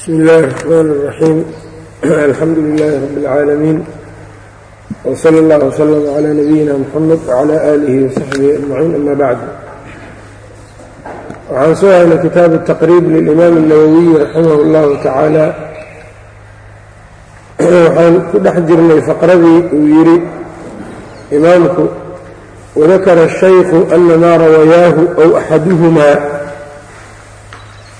bsmi اllahi الرحmn الرaxيim alxamdu لilaahi rab اlcaalamiin wslى اllah wslm عlى nabiyina mxamed wعlى alihi وsaxbihi aجmaciin ama bacd waxaan soo haynay kitaabu الtaqriib lilimaam الnawowiyi raximah اllahu tacaala waxaan ku dhex jirnay faqradii uu yidhi imaamku wadakara الshayku ana maa rawayaahu ow axaduhmaa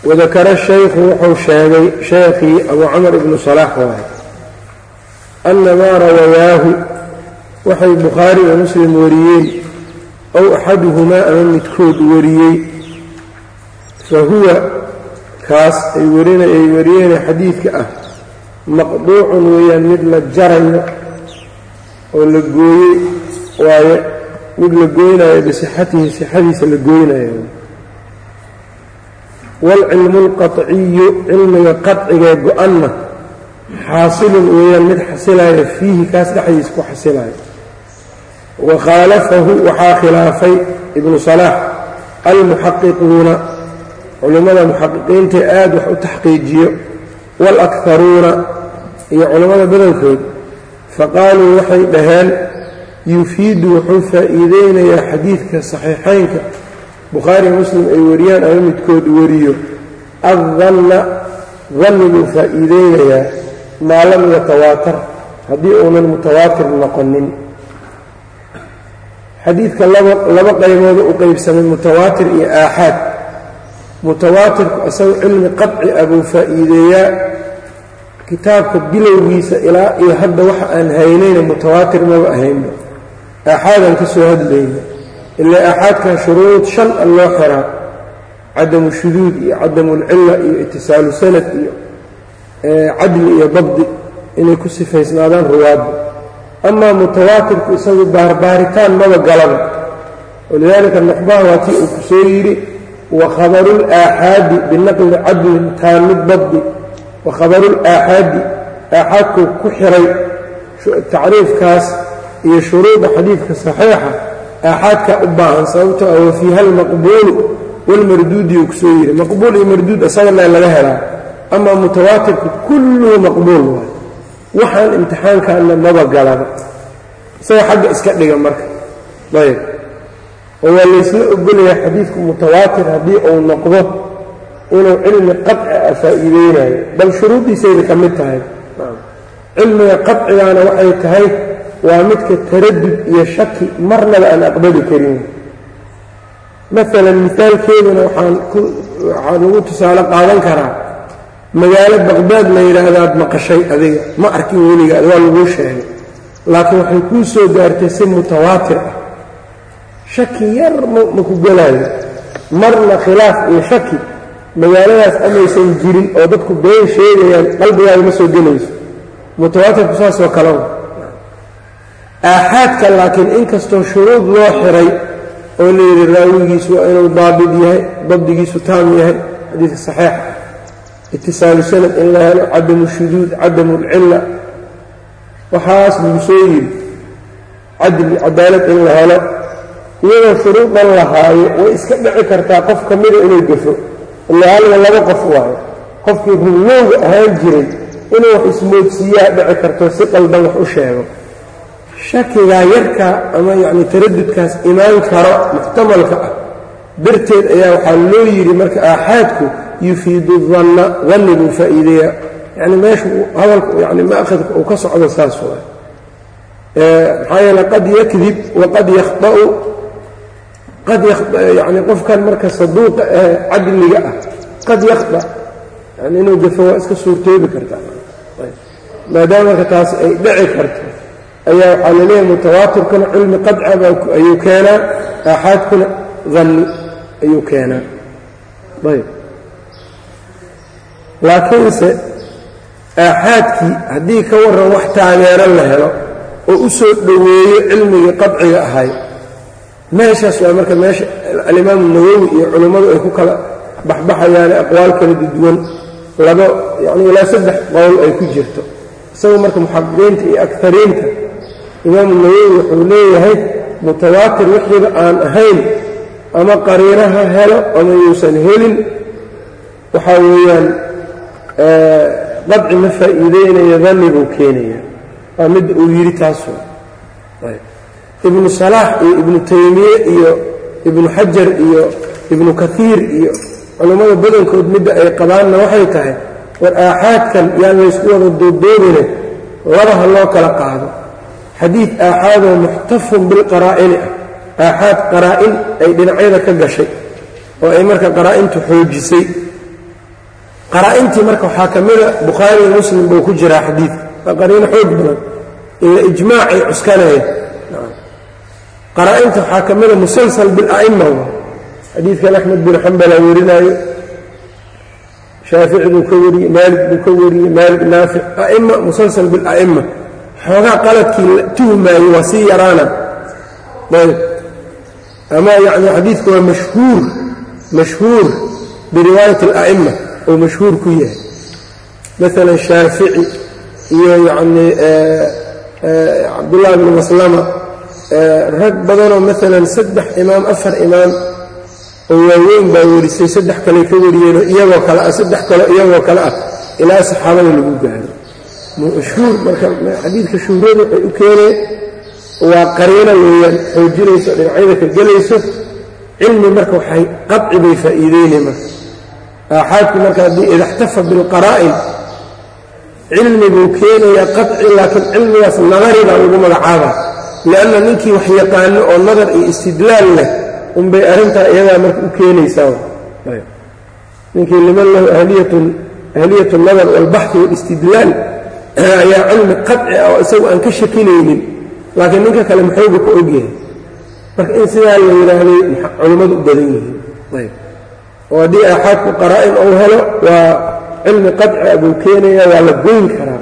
wadakara shaykhu wuxuu sheegay sheekhii abu camar ibnu salaax waaye ana maa rawayaahu. Waxay bukhaari iyo muslim wariyeen ow axaduhumaa ama midkood wariyey. Fa huwa kaas ay warina ay wariyeene xadiidka ah maqduucun weeyaan mid la jarayo oo la gooyey waaye mid la gooynayo bisixatihi sixadiisa la gooynayo waalcilmu alqaciyu cilmiga qadcigee go-anna xaasilun weeyaan mid xasilayo fiihi kaas dhexdiisa ku xasilayo wa khaalafahu waxaa khilaafay ibnu salaax almuxaqiquuna culimmada muxaqiqiinta aad wax u taxqiijiyo waalakharuuna iyo culammada badankood faqaaluu waxay dhaheen yufiidu wuxuu faa'iideynayaa xadiidka saxiixaynka bukhaari muslim ay wariyaan ama midkood wariyo. Addanna danniguu faa'iideynayaa maa lam yatawaatar. Haddii uunan mutawaatir noqonin. Xadiidka laba qaybooda u qeybsamay mutawaatir iyo aaxaad. Mutawaatirku isagu cilmi qadci ah buu faa'iideeyaa. Kitaabka bilowgiisa ilaa iyo hadda waxa aan haynayna mutawaatir maba ahaynba. Aaxaadaan ka soo hadlayna ilaa aaxaadkan shuruud shan a loo xiraa cadamu shuduud iyo cadamulcilla iyo itisaalu sanad iyo cadli iyo dabdi inay ku sifaysnaadaan ruwaadda amaa mutawaatirku isagu baarbaaritaan maba galaba walidaalika nuxbaha waa tii uu ku soo yidhi wa khabarulaaxaadi binaqli cadlin taamid dabdi. Wa khabarulaaxaadi aaxaadkuu ku xiray tacriifkaas iyo shuruuda xadiidka saxiixa aaxaadkaa u baahan sababtoo ah wa fiiha almaqbuulu walmarduudiuu ku soo yidhi maqbuul iyo marduud isagana laga helaa amaa mutawaatirku kulluhu maqbuul waay waxaan imtixaankaana maba galaba. Isaga xagga iska dhiga marka. Ayb oo waa laysla ogolayaa xadiidku mutawaatir haddii uu noqdo inuu cilmi qadci ah faa'iideynayo. Bal shuruuddiisayda ka mid tahay. Cilmiga qadcigaana waxay tahay waa midka taradud iyo shaki marnaba aan aqbali karin. Maalan misaalkeeduna waxaan waxaan ugu tusaale qaadan karaa. Magaalo baqdaad la yidhaahdaad maqashay adiga? Ma arkin weligaad waa laguu sheegay. Laakiin waxay kuu soo gaartay si mutawaatir ah. Shaki yar ma ku gelaayo marna khilaaf iyo shaki. Magaaladaas amaysan jirin oo dadku been sheegayaan qalbigaaga ma soo gelayso mutawaatirku saasoo kalea aaxaadka laakiin inkastoo shuruud loo xiray oo layidhi raawigiisu waa inuu daabid yahay dabdigiisu taam yahay xadiidka saxiixa. Itisaalu sanad in la helo cadamu shuduud cadamu lcilla waxaas buu soo yidhi cadli cadaalad in la helo iyadoo shuruudan la haayo way iska dhici kartaa qof ka mida inuu gafo. Ilaa haliga laba qof waayo qofkii rullowga ahaan jiray inuu wax ismoodsiiyaa dhici karto si qaldan wax u sheego shakigaa yarkaa ama yacni taradudkaas imaan karo muxtamalka ah darteed ayaa waxaa loo yidhi marka aaxaadku yufiidu danna danni buu faa'iideeyaa. Yacni meeshu hadalku yani ma'khadka uu ka socdo saas waay. Maxaa yeele qad yakdib waqad yakhda'u qad yani qofkan marka saduuqa ee cadliga ah qad yakhda yani inuu gafo waa iska suurtoobi kartaa. Maadaama marka taas ay dhici karto ayaa waxaa la leeyahay mutawaatirkuna cilmi qadcaba ayuu keenaa aaxaadkuna danni ayuu keenaa. Ayb laakiinse aaxaadkii haddii ka warran wax taageero la helo oo u soo dhoweeyo cilmigii qadciga ahay meeshaas waa marka meesha alimaamu nawowi iyo culimmadu ay ku kala baxbaxayaane aqwaal kala duduwan laba yacni ilaa saddex qowl ay ku jirto. Isaga marka muxaqiqiinta iyo akariinta imaamu nawowi wuxuu leeyahay mutawaatir wixiiba aan ahayn ama qariiraha helo ama yuusan helin. Waxaa weeyaan qadci ma faa'iideynayo danni buu keenaya. Waa midda uu yidhi taasu ibnu salaax iyo ibnu taymiye iyo ibnu xajar iyo ibnu kaiir iyo culammada badankood midda ay qabaanna waxay tahay war aaxaadkan yaan laysku wada dooddoodine labaha loo kala qaado xadiid aaxaadoo muxtafun bilqaraa'ini ah. Aaxaad qaraa'in ay dhinacyada ka gashay oo ay marka qaraa'intu xoojisay. Qaraa'intii marka waxaa ka mida bukhaari iyo muslim buu ku jiraa xadiidka waa qariino xoog badan ila ijmaacay cuskanaya qaraa'inta waxaa ka mida musalsal bila'ima xadiidkan axmed bin xambala warinaayo. Shaafici buu ka wariyey maalik buu ka wariyey maalik naafic a'ima musalsal bila'ima xoogaa qaladkii la tuhmaayo waa sii yaraana. Ayb ama yani xadiidku waa mashhuur mashhuur biriwaayat ala'ima oo mashhuur ku yahay. Maalan shaafici iyo yacni cabdullahi bnu maslama rag badanoo maalan saddex imaam afar imaam oo waaweyn baa werisay saddex kale ka wariyeenoo iyagoo kale ah saddex kale iyagoo kale ah ilaa saxaabada lagu gaaro mashhuur marka xadiidka shuhrada waxay u keeneen waa qariino weeyaan xoojinayso dhinacyada ka gelayso cilmi marka waxay qaci bay faa'iideynay marka aaxaadku marka haddii idaxtafa bilqaraa'in cilmi buu keenayaa qaci laakiin cilmigaas nadari baa lagu magacaabaa lianna ninkii wax yaqaano oo nadar iyo istidlaal leh unbay arrintaa iyadaa marka u keenaysaa ninkii liman lahu ahliyat nadar walbaxi walistidlaal ayaa cilmi qaci ah oo isagu aan ka shakinaynin laakiin ninka kale maxooga ku ogyahay marka in sidaa la yidhaahday culimmadu u badan yihiin? Oo haddii aaxaadku qaraa'in uu helo waa cilmi qaci buu keenaya waa la goyn karaa.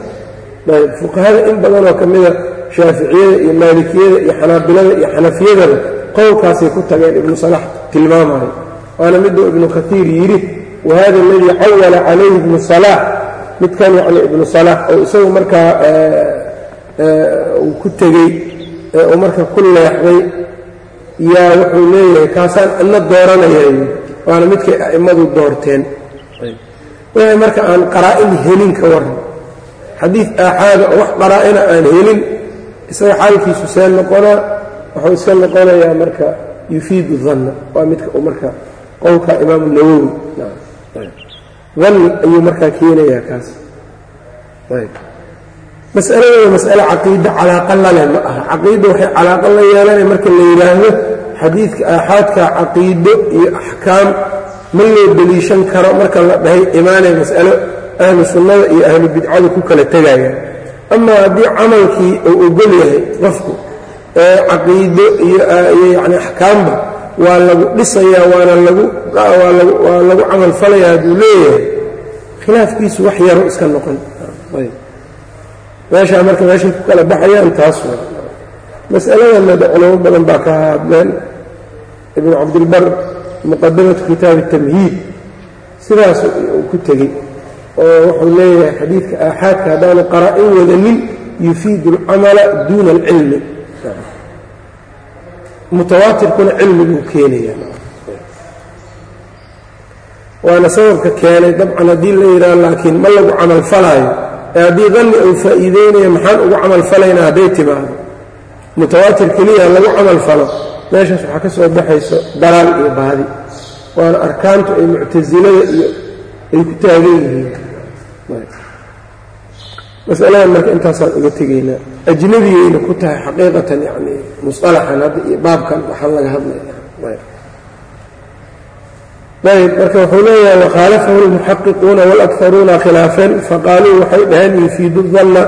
Ayb. Fuqahada in badanoo ka mida shaaficiyada iyo maalikiyada iyo xanaabilada iyo xanafiyadaba qowlkaasay ku tageen ibnu salax tilmaamayo waana miduu ibnu kaiir yidhi wahada aladii cawala calayhi ibnu salaax midkan yacni ibnu salaax oo isagu markaa uu ku tegey ee uu marka ku leexday yaa wuxuu leeyahay kaasaan ina dooranaya waana midkay a'immadu doorteen. Wixii marka aan qaraa'in helin ka warran. Xadiid aaxaada oo wax qaraa'ina aan helin isaga xaalkiisu see noqonaa wuxuu iska noqonayaa marka yufiidu danna waa midka uu marka qowlka imaamu nawowi danni ayuu markaa keenayaa kaas. Mas'aladooda mas'ale caqiida calaaqa lale ma aha. Caqiida waxay calaaqa la yeelanaya marka la yidhaahdo xadiidka aaxaadka caqiido iyo axkaam ma loo deliishan karo marka la dhahay imaanay mas'alo ahlu sunnada iyo ahlu bidcada ku kala tegayaan amaa haddii camalkii uu ogol yahay qofku ee caqiido iyo yacni axkaamba waa lagu dhisayaa waa lagu camal falayaa hadduu leeyahay. Khilaafkiisu wax yaro iska noqon. Meeshaa marka meeshay ku kala baxayaan taas waa mas'aladanna de culamo badan baa ka hadleen. Ibnu cabdilbar muqadamatu kitaabi tamhiid sidaas uu ku tegey oo wuxuu leeyahay xadiidka aaxaadka haddaanu qaraa'in wadanin yufiidu alcamala duuna alcilmi mutawaatirkuna cilmiguu keenaya waana sababka keenay dabcan haddii la yidhaha laakiin ma lagu camalfalaayo ee haddii danni uu faa'iideynayo maxaan ugu camalfalaynaa hadday timaado. Mutawaatir keliya lagu camalfalo meeshaas waxaa ka soo baxayso dalaal iyo baadi. Waana arkaantu ay muctasilada iyo ay ku taagan yihiin masaladan marka intaasaan uga tegaynaa ajnabigayna ku tahay xaqiiqatan yani musalaxan hadda iyo baabkan waxaa laga hadlaya ayb marka wuxuu leeyahay wakhaalafahu almuxaqiquuna walakharuuna khilaafeen faqaaluu waxay dhaheen yufiidu danna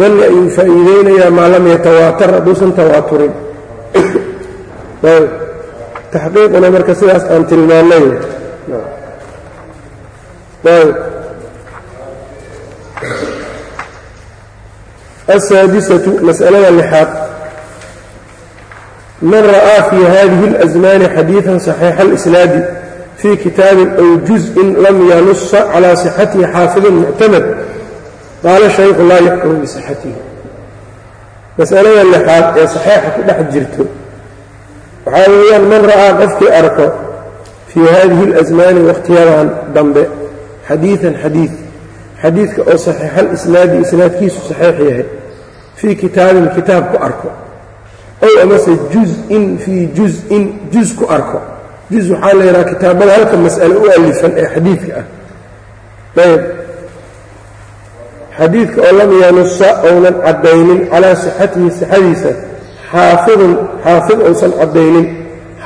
danni ayuu faa'iideynayaa maa lam yatawaatar. Hadduusan tawaaturin. Ayb taxqiiquna marka sidaas aan tilmaanay. Ayb aلsaadisatu mas'alada lixaad man ra'aa fii hadihi اlasmaani xadiiثa صaxiixa اlisnaadi fii kitaabin aw juzءin lam yanusa calى صixatihi xaafidun muctamad qaala shaykhu laa yaxkumu bisixatihi masalada lixaad ee saxiixa ku dhex jirto waxaa weeyaan man ra'aa qofkii arko fii hadihi اlasmaani wakhtiyadan dambe xadiiثan xadiiث xadiidka oo saxiixal isnaadi isnaadkiisu saxiix yahay fii kitaabin kitaab ku arko. Ow amase juz-in fii juz-in juz ku arko. Juz waxaa la yidhaha kitaabada halka mas'ale u alifan ee xadiidka ah. Ayb. Xadiidka oo lam yanusa ounan caddaynin calaa sixatihi sixadiisa xaafidun xaafid ousan caddaynin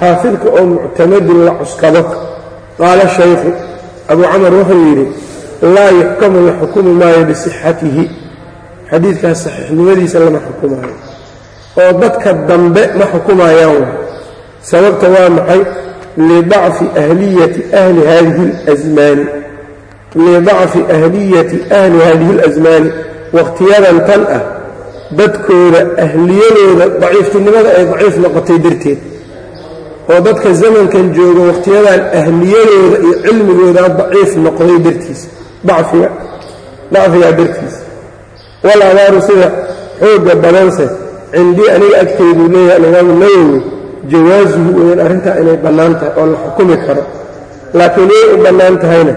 xaafidka oo muctamadin la cuskado. Qaala shaykhu abuu camar wuxuu yidhi laa yuxkamu la xukumi maayo bisixatihi xadiidkaas saxiixnimadiisa lama xukumaayo. Oo dadka dambe ma xukumayaan sababta waa maxay? Lidacfi ahliyati ahli haadihi اlasmaani lidacfi ahliyati ahli haadihi اlasmaani wakhtiyadan tan ah dadkooda ahliyadooda daciiftinimada ay daciif noqotay darteed. Oo dadka zamankan jooga wakhtiyadan ahliyadooda iyo cilmigooda daciif noqday dartiisa dacfiga dartiisa wal abaaru sida xoogga badanse cindii aniga agteyduu leeyahay alimaamu nawowi jawaasuhu weyan arrintaa inay bannaan tahay oo la xukumi karo. Laakiin yay u bannaan tahayna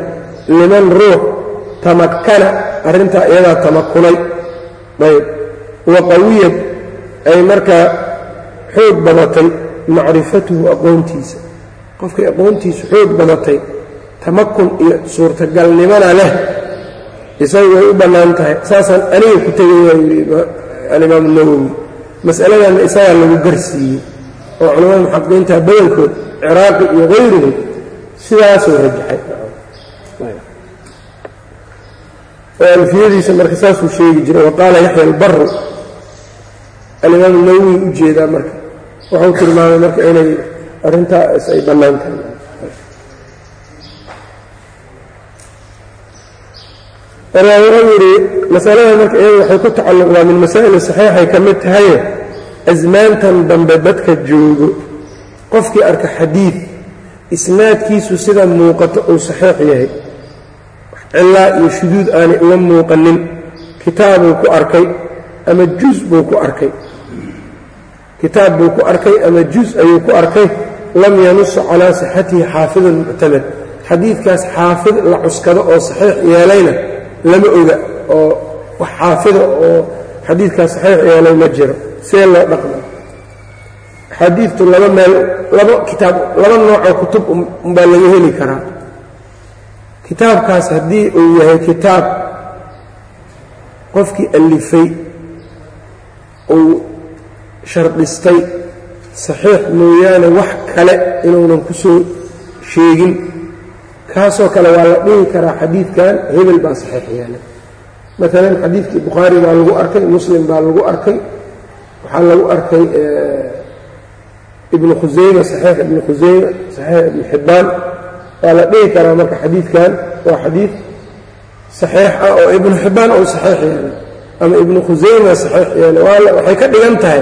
liman ruux tamakkana arrintaa iyadaa tamakunay ayb wa qawiyad ay markaa xoog badatay macrifatuhu aqoontiisa. Qofkay aqoontiisu xoog badatay tamakun iyo suurtagalnimona leh isagu way u bannaan tahay. Saasaan aniga ku tegay waa yidhi alimaamu nawowi mas'aladanna isagaa lagu garsiiyey oo culamada muxaqiqiinta badankood ciraaqi iyo hayruhu sidaasuu rajaxay. Oo alfiyadiisa marka saasuu sheegi jiray wa qaala yaxya albaru alimaamu nawowi u jeedaa marka. Wuxuu tilmaamay marka inay arrintaas ay bannaan tahay wuxuu yidhi masalada marka iyada waxay ku tacalluqdaa min masaa'il saxiixay ka mid tahaye asmaantan dambe dadka joogo. Qofkii arka xadiid isnaadkiisu sida muuqato uu saxiix yahay. Cilaa iyo shuduud aanay uga muuqanin kitaabuu ku arkay ama juz buu ku arkay? Kitaab buu ku arkay ama juz ayuu ku arkay? Lam yanusa calaa sixatihi xaafidun muctamad xadiidkaas xaafid la cuskado oo saxiix yeelayna lama oga oo wax xaafida oo xadiidkaas saxiix yeelay ma jiro. See loo dhaqma xadiidtu laba meel laba kitaab laba noocoo kutub umbaa laga heli karaa. Kitaabkaas haddii uu yahay kitaab qofkii allifay uu shardhistay saxiix mooyaane wax kale inuunan ku soo sheegin kaasoo kale waa la dhihi karaa xadiidkan hebel baa saxiix yeelay maalan xadiidkii bukhaari baa lagu arkay muslim baa lagu arkay. Waxaa lagu arkay ibnu khusayma saxiix ibnu khusayma saxiix ibnu xibbaan. Waa la dhihi karaa marka xadiidkan. Waa xadiid saxiix ah oo ibnu xibbaan uu saxiix yeelay ama ibnu khusayma saxiix yeelay. Waxay ka dhigan tahay.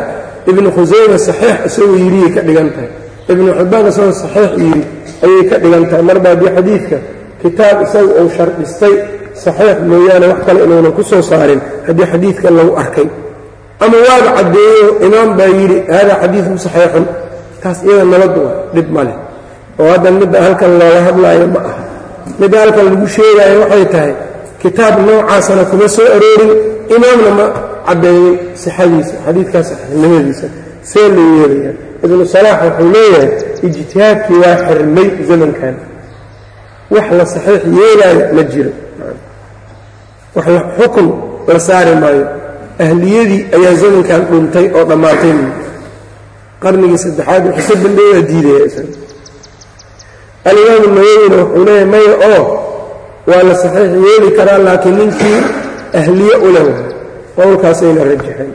Ibnu khusayma saxiix isagoo yiriyay ka dhigan tahay. Ibnu xibbaan isagoo saxiix yiri ayay ka dhigan tahay marba haddii xadiidka. Kitaab isaga uu shardhistay saxiix mooyaane wax kale inuunan ku soo saarin haddii xadiidka lagu arkay. Ama waaba caddeeyo imaam baa yidhi hada xadiidun saxiixun. Taas iyada nabad waa dhib ma leh. Oo haddan midda halkan looga hadlaayo ma aha. Midda halkan lagu sheegaayo waxay tahay kitaab noocaasana kuma soo aroorin imaamna ma caddeeyin sixadiisa xadiidkaas saxiixnimadiisa see loo yeelayaa ibnu salaax wuxuu leeyahay ijtihaadkii waa xirmay zamankan. Wax la saxiix yeelaayo ma jiro. Wax xukun la saari maayo. Ahliyadii ayaa zamankan dhuntay oo dhammaatay. Qarnigii saddexaad wixii ka dambeeya diidaya isaga alimaamu nawowina wuxuu leeyahay maya oo waa la saxiix yeeli karaa laakiin ninkii ahliye u leh qowlkaasayna rajaxeen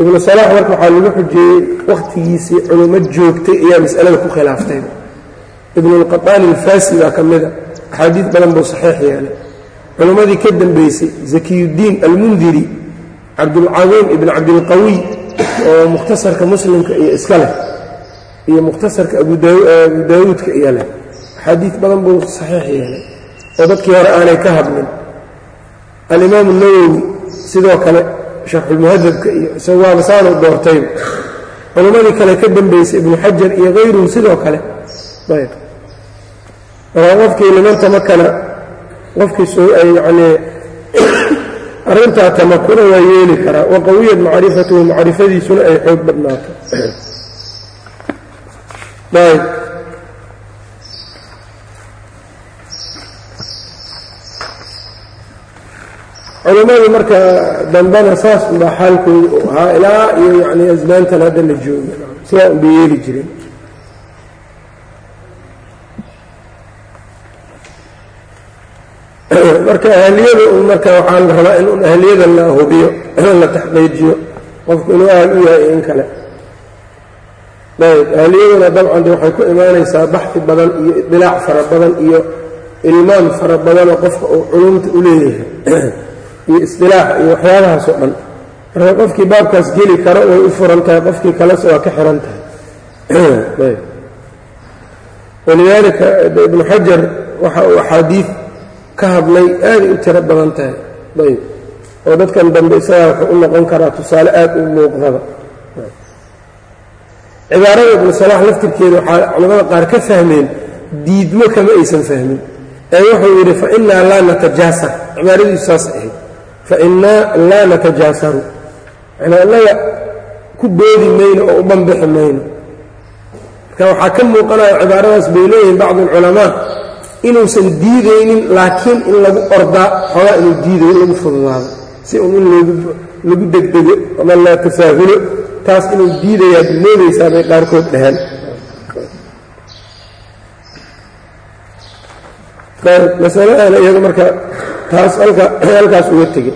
ibnu salaax marka waxaa lagu xujeeyey wakhtigiisii culummo joogtay ayaa mas'alada ku khilaaftay. Ibnulqaطaani alfaasi baa ka mida axaadiid badan buu saxiix yeelay. Culummadii ka dambaysay zakiyuddiin almundiri cabdulcadiim ibn cabdilqawiy oo mukhtasarka muslimka iyo iska leh iyo mukhtasarka abu daawuudka iyo leh. Axaadiid badan buu saxiix yeelay oo dadkii hore aanay ka hadlin. Alimaamu nawowi sidoo kale sharxulmuhadabka iyo isagu waaba saanu doortayba culimmadii kale ka dambaysay ibnu xajar iyo hayruhu sidoo kale. Ayb. Markaa qofkii liman tamakana qofkii soo yacnii arrintaa tamakuna waa yeeli karaa wa qawiyat macrifatuhu macrifadiisuna ay xoog badnaato. Ayb culammadu marka dambena saas unbaa xaalkooda u ahaa ilaa iyo yani asmaantan hadda la jooga sidaa unbay yeeli jireen marka ahliyada un marka waxaa la rabaa in un ahliyada la hubiyo la taxqiijiyo qofku inuu ahal u yahay in kale. Ayb ahliyaduna dabcan de waxay ku imaanaysaa baxfi badan iyo idilaac fara badan iyo ilmaam fara badanoo qofka uu culumta u leeyahay iyo isdilaax iyo waxyaabahaas oo dhan. Marka qofkii baabkaas geli karo way u furan tahay qofkii kalese waa ka xiran tahay. Walidaalika ibnu xajar waxa uu axaadiid ka hadlay aaday u tiro badan tahay. Ayb. Oo dadkan dambe isagaa wuxuu u noqon karaa tusaale aad u muuqdaba. Cibaarada ibnu salaax laftirkeeda waxaa culamada qaar ka fahmeen diidmo kama aysan fahmin. Ee wuxuu yidhi fa innaa laa natajaasar cibaaradiisu saas ahayd fa innaa laa natajaasaru manaa innaga ku boodi mayno oo u banbixi mayno marka waxaa ka muuqanaya cibaaradaas bay leeyihiin bacdu alculamaa inuusan diidaynin laakiin in lagu ordaa xoogaa inuu diidayo in lagu fududaado si un in lagu degdego ama la tasaahulo taas inuu diidayaad moodaysaa bay qaarkood dhaheen masaladaana iyadu marka taas halkaas uga tegey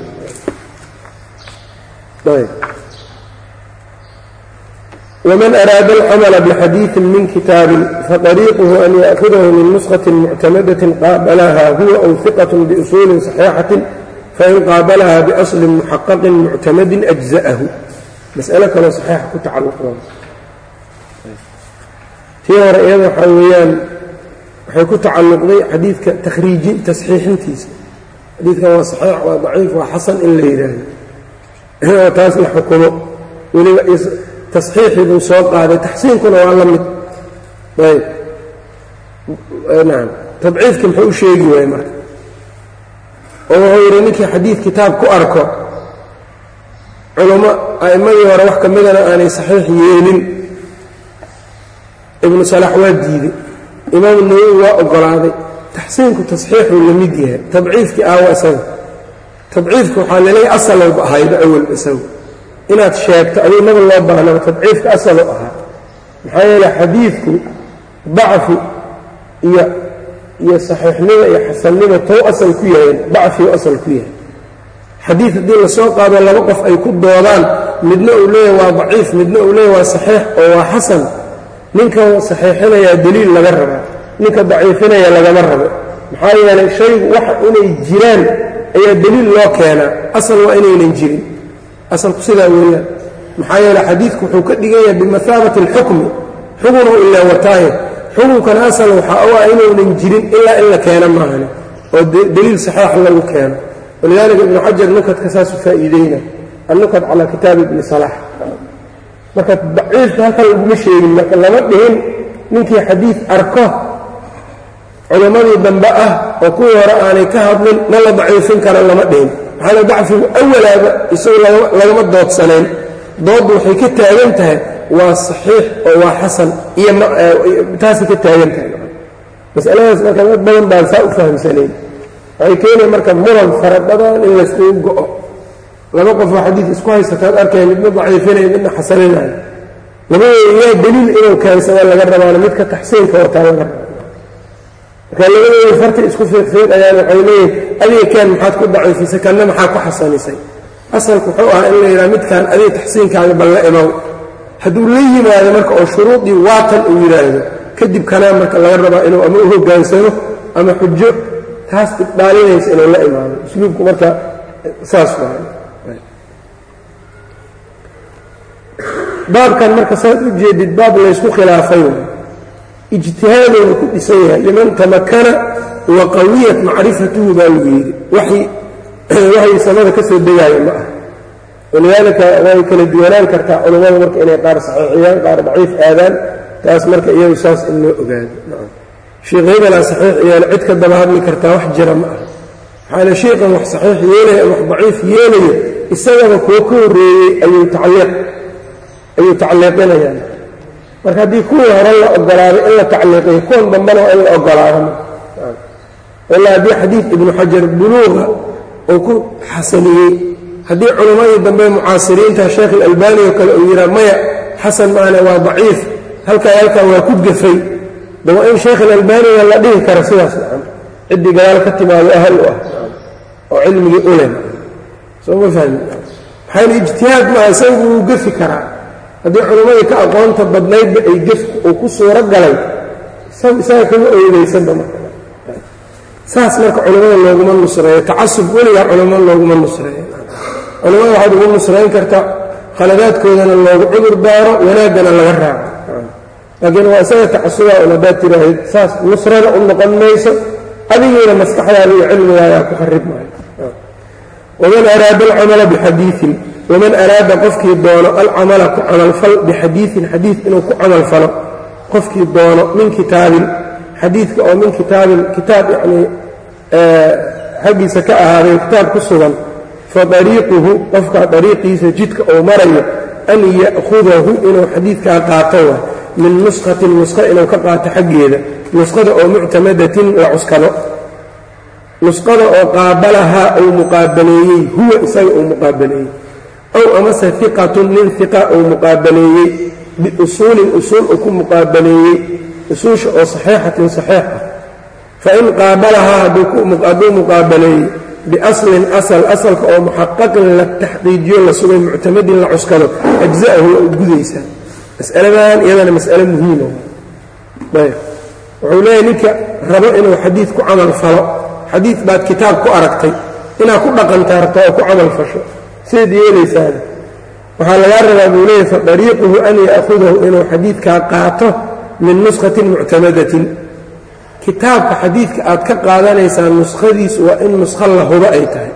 wman araada alcamla bxadiiثi min kitaabi faطariiquhu an yأkudahu min nushaة muctamadaة qaabalaha huwa aw ثiqaة bأsuuli صaxiixaةi fain qaabalaha bأصli muxaqaqi muctamadi أجزأhu mas'alo kaloo saxiixa ku tacalluqda tii hore iyada waxaa weeyaan waxay ku tacalluqday xadiidka takhriijin tasxiixintiisa. Xadiidkan waa saxiix waa daciif waa xasan in la yidhaahdo taas la xukumo. Weliba tasxiixii buu soo qaaday. Taxsiinkuna waa la mid. Ayb. Nacam tadciifki muxuu u sheegi waayey marka. Oo wuxuu yidhi ninkii xadiid kitaab ku arko culummo a'immadii hore wax ka midana aanay saxiix yeelin. Ibnu salax waa diiday imaamu nawowi waa oggolaaday taxsiinku tasxiixuu la mid yahay tadciifkii aawa isaga tadciifka waxaa laleeyahy asalowba ahayba awalba isagu. Inaad sheegto aduu naba loo baahnaba tadciifka asalo ahaa. Maxaa yeele xadiidku dacfi iyo iyo saxiixnimo iyo xasannimo tow asal ku yahay dacfiu asal ku yahay. Xadiid haddii la soo qaado laba qof ay ku doodaan midna uu leeyahy waa daciif midna uu leeyahy waa saxiix oo waa xasan ninka saxiixinayaa deliil laga rabaa ninka daciifinaya lagama rabo. Maxaa yeelay shaygu waxa inay jiraan ayaa deliil loo keenaa asal waa inaynan jirin. Asalku sidaa weeyaan maxaa yeeley xadiidku wuxuu ka dhigan yahay bimahaabati alxukmi xugunuu ilaa wataaye xukunkana asal waxaa u ah inuunan jirin ilaa in la keeno maahane oo deliil saxaax lagu keeno. Walidaalika ibnu xajar nukadka saasu faa'iideyna. Annukad calaa kitaabi ibni salaax marka daciifka halkan laguma sheegin. Marka lama dhihin ninkii xadiid arko culammadii dambe ah oo kuwii hore aanay ka hadlin ma la daciifin kara lama dhihin. Maxaana dacfigu awalaaba isagu lagama doodsanayn dooddu waxay ka taagan tahay waa saxiix oo waa xasan iyo taasay ka taagan tahay. Masaladaas marka dad badan baan saa u fahamsanayn waxay keenaya marka muran fara badan in layskugu go'o laba qofoo xadiid isku haysataad arkaya midna daciifinaya midna xasaninayo labadooda yaa deliil inuu keensada laga rabaana midka taxsiinka wataa laga raba marka labadooda farta isku fiiqfiiqayaan waxay leeyihiin adiga kaan maxaad ku daciifisay kanna maxaa ku xasanisay? Asalku wuxuu ahaa in la yidhaha midkaan adiga taxsiinkaaga balla imaw hadduu la yimaado marka oo shuruudii waatan uu yidhaahdo kadib kanaa marka laga rabaa inuu ama u hoggaansamo ama xujo taas ibdaalinaysa inuu la imaado. Usluubku marka saas waay baabkan marka saad u jeedid baab laysku khilaafay ijtihaadooda ku dhisan yahay liman tamakana wa qawiyat macrifatuhu baa lagu yidhi. Waxay samada ka soo degaayo ma ah walidaalika way kala duwanaan kartaa culammada marka inay qaar saxiixiyaan qaar daciif aadaan taas marka iyadu saas in loo ogaado. Sheekh hebelaa saxiix iyaal cid ka daba hadli kartaa wax jira ma aha. Maxaale sheikhan wax saxiix yeelaya wax daciif yeelayo isagaba kuwo ka horreeyey ayuu tacliiq ayuu tacliiqinayaa marka haddii kuwii hore la ogolaaday in la tacliiqiyo kuwan dambana waa in la ogolaado. Ilaa haddii xadiid ibnu xajar buluuqa uu ku xasaniyey haddii culammadii dambe mucaasiriinta sheekh ilalbani oo kale uu yidhaha maya xasan maane waa daciif halkaa halkaa waa ku gafay de in sheekh ilalbaniga la dhihi karo sidaas. Nacan ciddii gadaal ka timaado ahal u ah oo cilmigii u soo ma fahmi maxaa ijtihaad maaha isagu wuu gefi karaa haddii culammadii ka aqoonta badnaydba ay gef uu ku suuro galay isaga kama oogaysanba marka. Saas marka culimmada looguma nusreeyo. Tacasub weligaa culimmada looguma nusreeyo. Culimmada waxaad ugu nusrayn kartaa khaladaadkoodana loogu cudur daaro wanaaggana laga raaco. Laakiin waa isaga tacasuba un haddaad saas nusrada u noqon mayso adigiina maskaxdaada iyo cilmigaadaa ku kharib maayo. Waman araada alcamala bixadiiin waman araada qofkii doono alcamala ku camalfal bixadiiin xadiid inuu ku camalfalo qofkii doono min kitaabin xadiidka oo min kitaabin kitaab yacnii xaggiisa ka ahaaday kitaab ku sugan fa dariiquhu qofka dariiqiisa jidka uu marayo an ya'khudahu inuu xadiidkaa qaato wa min nushatin nusqo inuu ka qaato xaggeeda nusqada oo muctamadatin la cuskado. Nusqada oo qaabalahaa uu muqaabaleeyey huwa isaga uu muqaabaleeyey ow amase iqatun nin iqa uu muqaabaleeyey biusuulin usuul uu ku muqaabaleeyey usuusha oo saxiixatin saxiix ah fain qaabalahaa hadduu muqaabaleeyey biaslin asal asalka oo muxaqaqin la taxqiijiyo la sugay muctamadin la cuskado ajza'ahu waa u gudaysaa mas'aladan iyadana mas'ale muhiima wuxuu leeyahy ninka rabo inuu xadiid ku camal falo xadiid baad kitaab ku aragtay inaad ku dhaqantaa rabta oo ku camal fasho sidaad yeelaysaana waxaa lagaa rabaa buu leeyahy fa dariiquhu an ya'hudahu inuu xadiidkaa qaato min nushatin muctamadatin kitaabka xadiidka aad ka qaadanaysaa nuskhadiisu waa in nuskho la hubo ay tahay.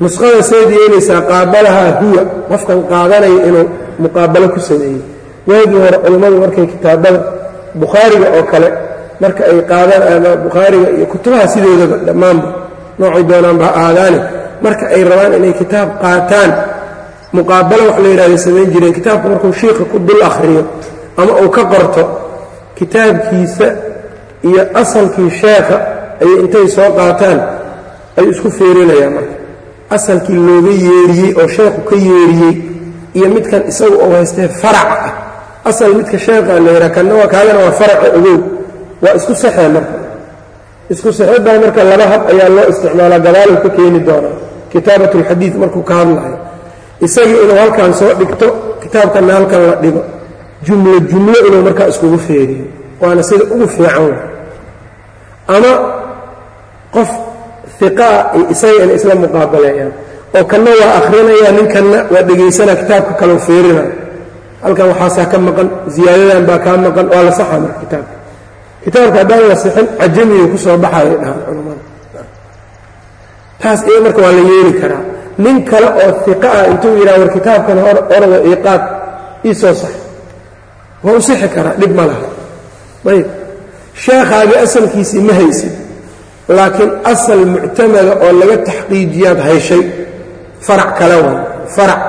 Nuskhada seed yeelaysaa qaabalahaa huwa qofkan qaadanaya inuu muqaabalo ku sameeyey. Waagii hore culammadu markay kitaabada bukhaariga oo kale marka ay qaadaan bukhaariga iyo kutubaha sidoodaba dhammaanba noocay doonaanba ha aadaane marka ay rabaan inay kitaab qaataan muqaabalo wax la yidhahday samayn jireen kitaabka markuu shiikha ku dul akhriyo ama uu ka qorto kitaabkiisa iyo asalkii sheekha ayay intay soo qaataan ay isku feerinayaan marka. Asalkii looga yeeriyey oo sheekhu ka yeeriyey iyo midkan isagu uu haystee faraca ah. Asal midka sheekha la yidhaha kanna waa kaagana waa faraca ogow. Waa isku saxee marka. Isku saxiddaa marka laba hab ayaa loo isticmaalaa gadaaluu ka keeni doonaa kitaabat ulxadiid markuu ka hadlayo. Isagii inuu halkan soo dhigto kitaabkanna halkan la dhigo. Jumlo jumlo inuu markaa iskugu feeriyo. Waana sida ugu fiican wa ama qof iqaa isaga inay isla muqaabaleeyaan oo kanna waa akhrinaya ninkanna waa dhegaysanaa kitaabka kaleu feerina. Halkan waxaasaa ka maqan ziyaadadan baa kaa maqan waa la saxaa marka kitaabka. Kitaabka haddaan la sixin cajamiyu ku soo dhahan culammada taas iya marka waa la yeeli karaa. Nin kale oo iqa ah intuu yidhaha war kitaabkan orada iqaad ii soo sax. Waa u sixi karaa dhib ma laha. Ayb sheekhaagii asalkiisii ma haysid laakiin asal muctamada oo laga taxqiijiyaad heshay farac kale way farac.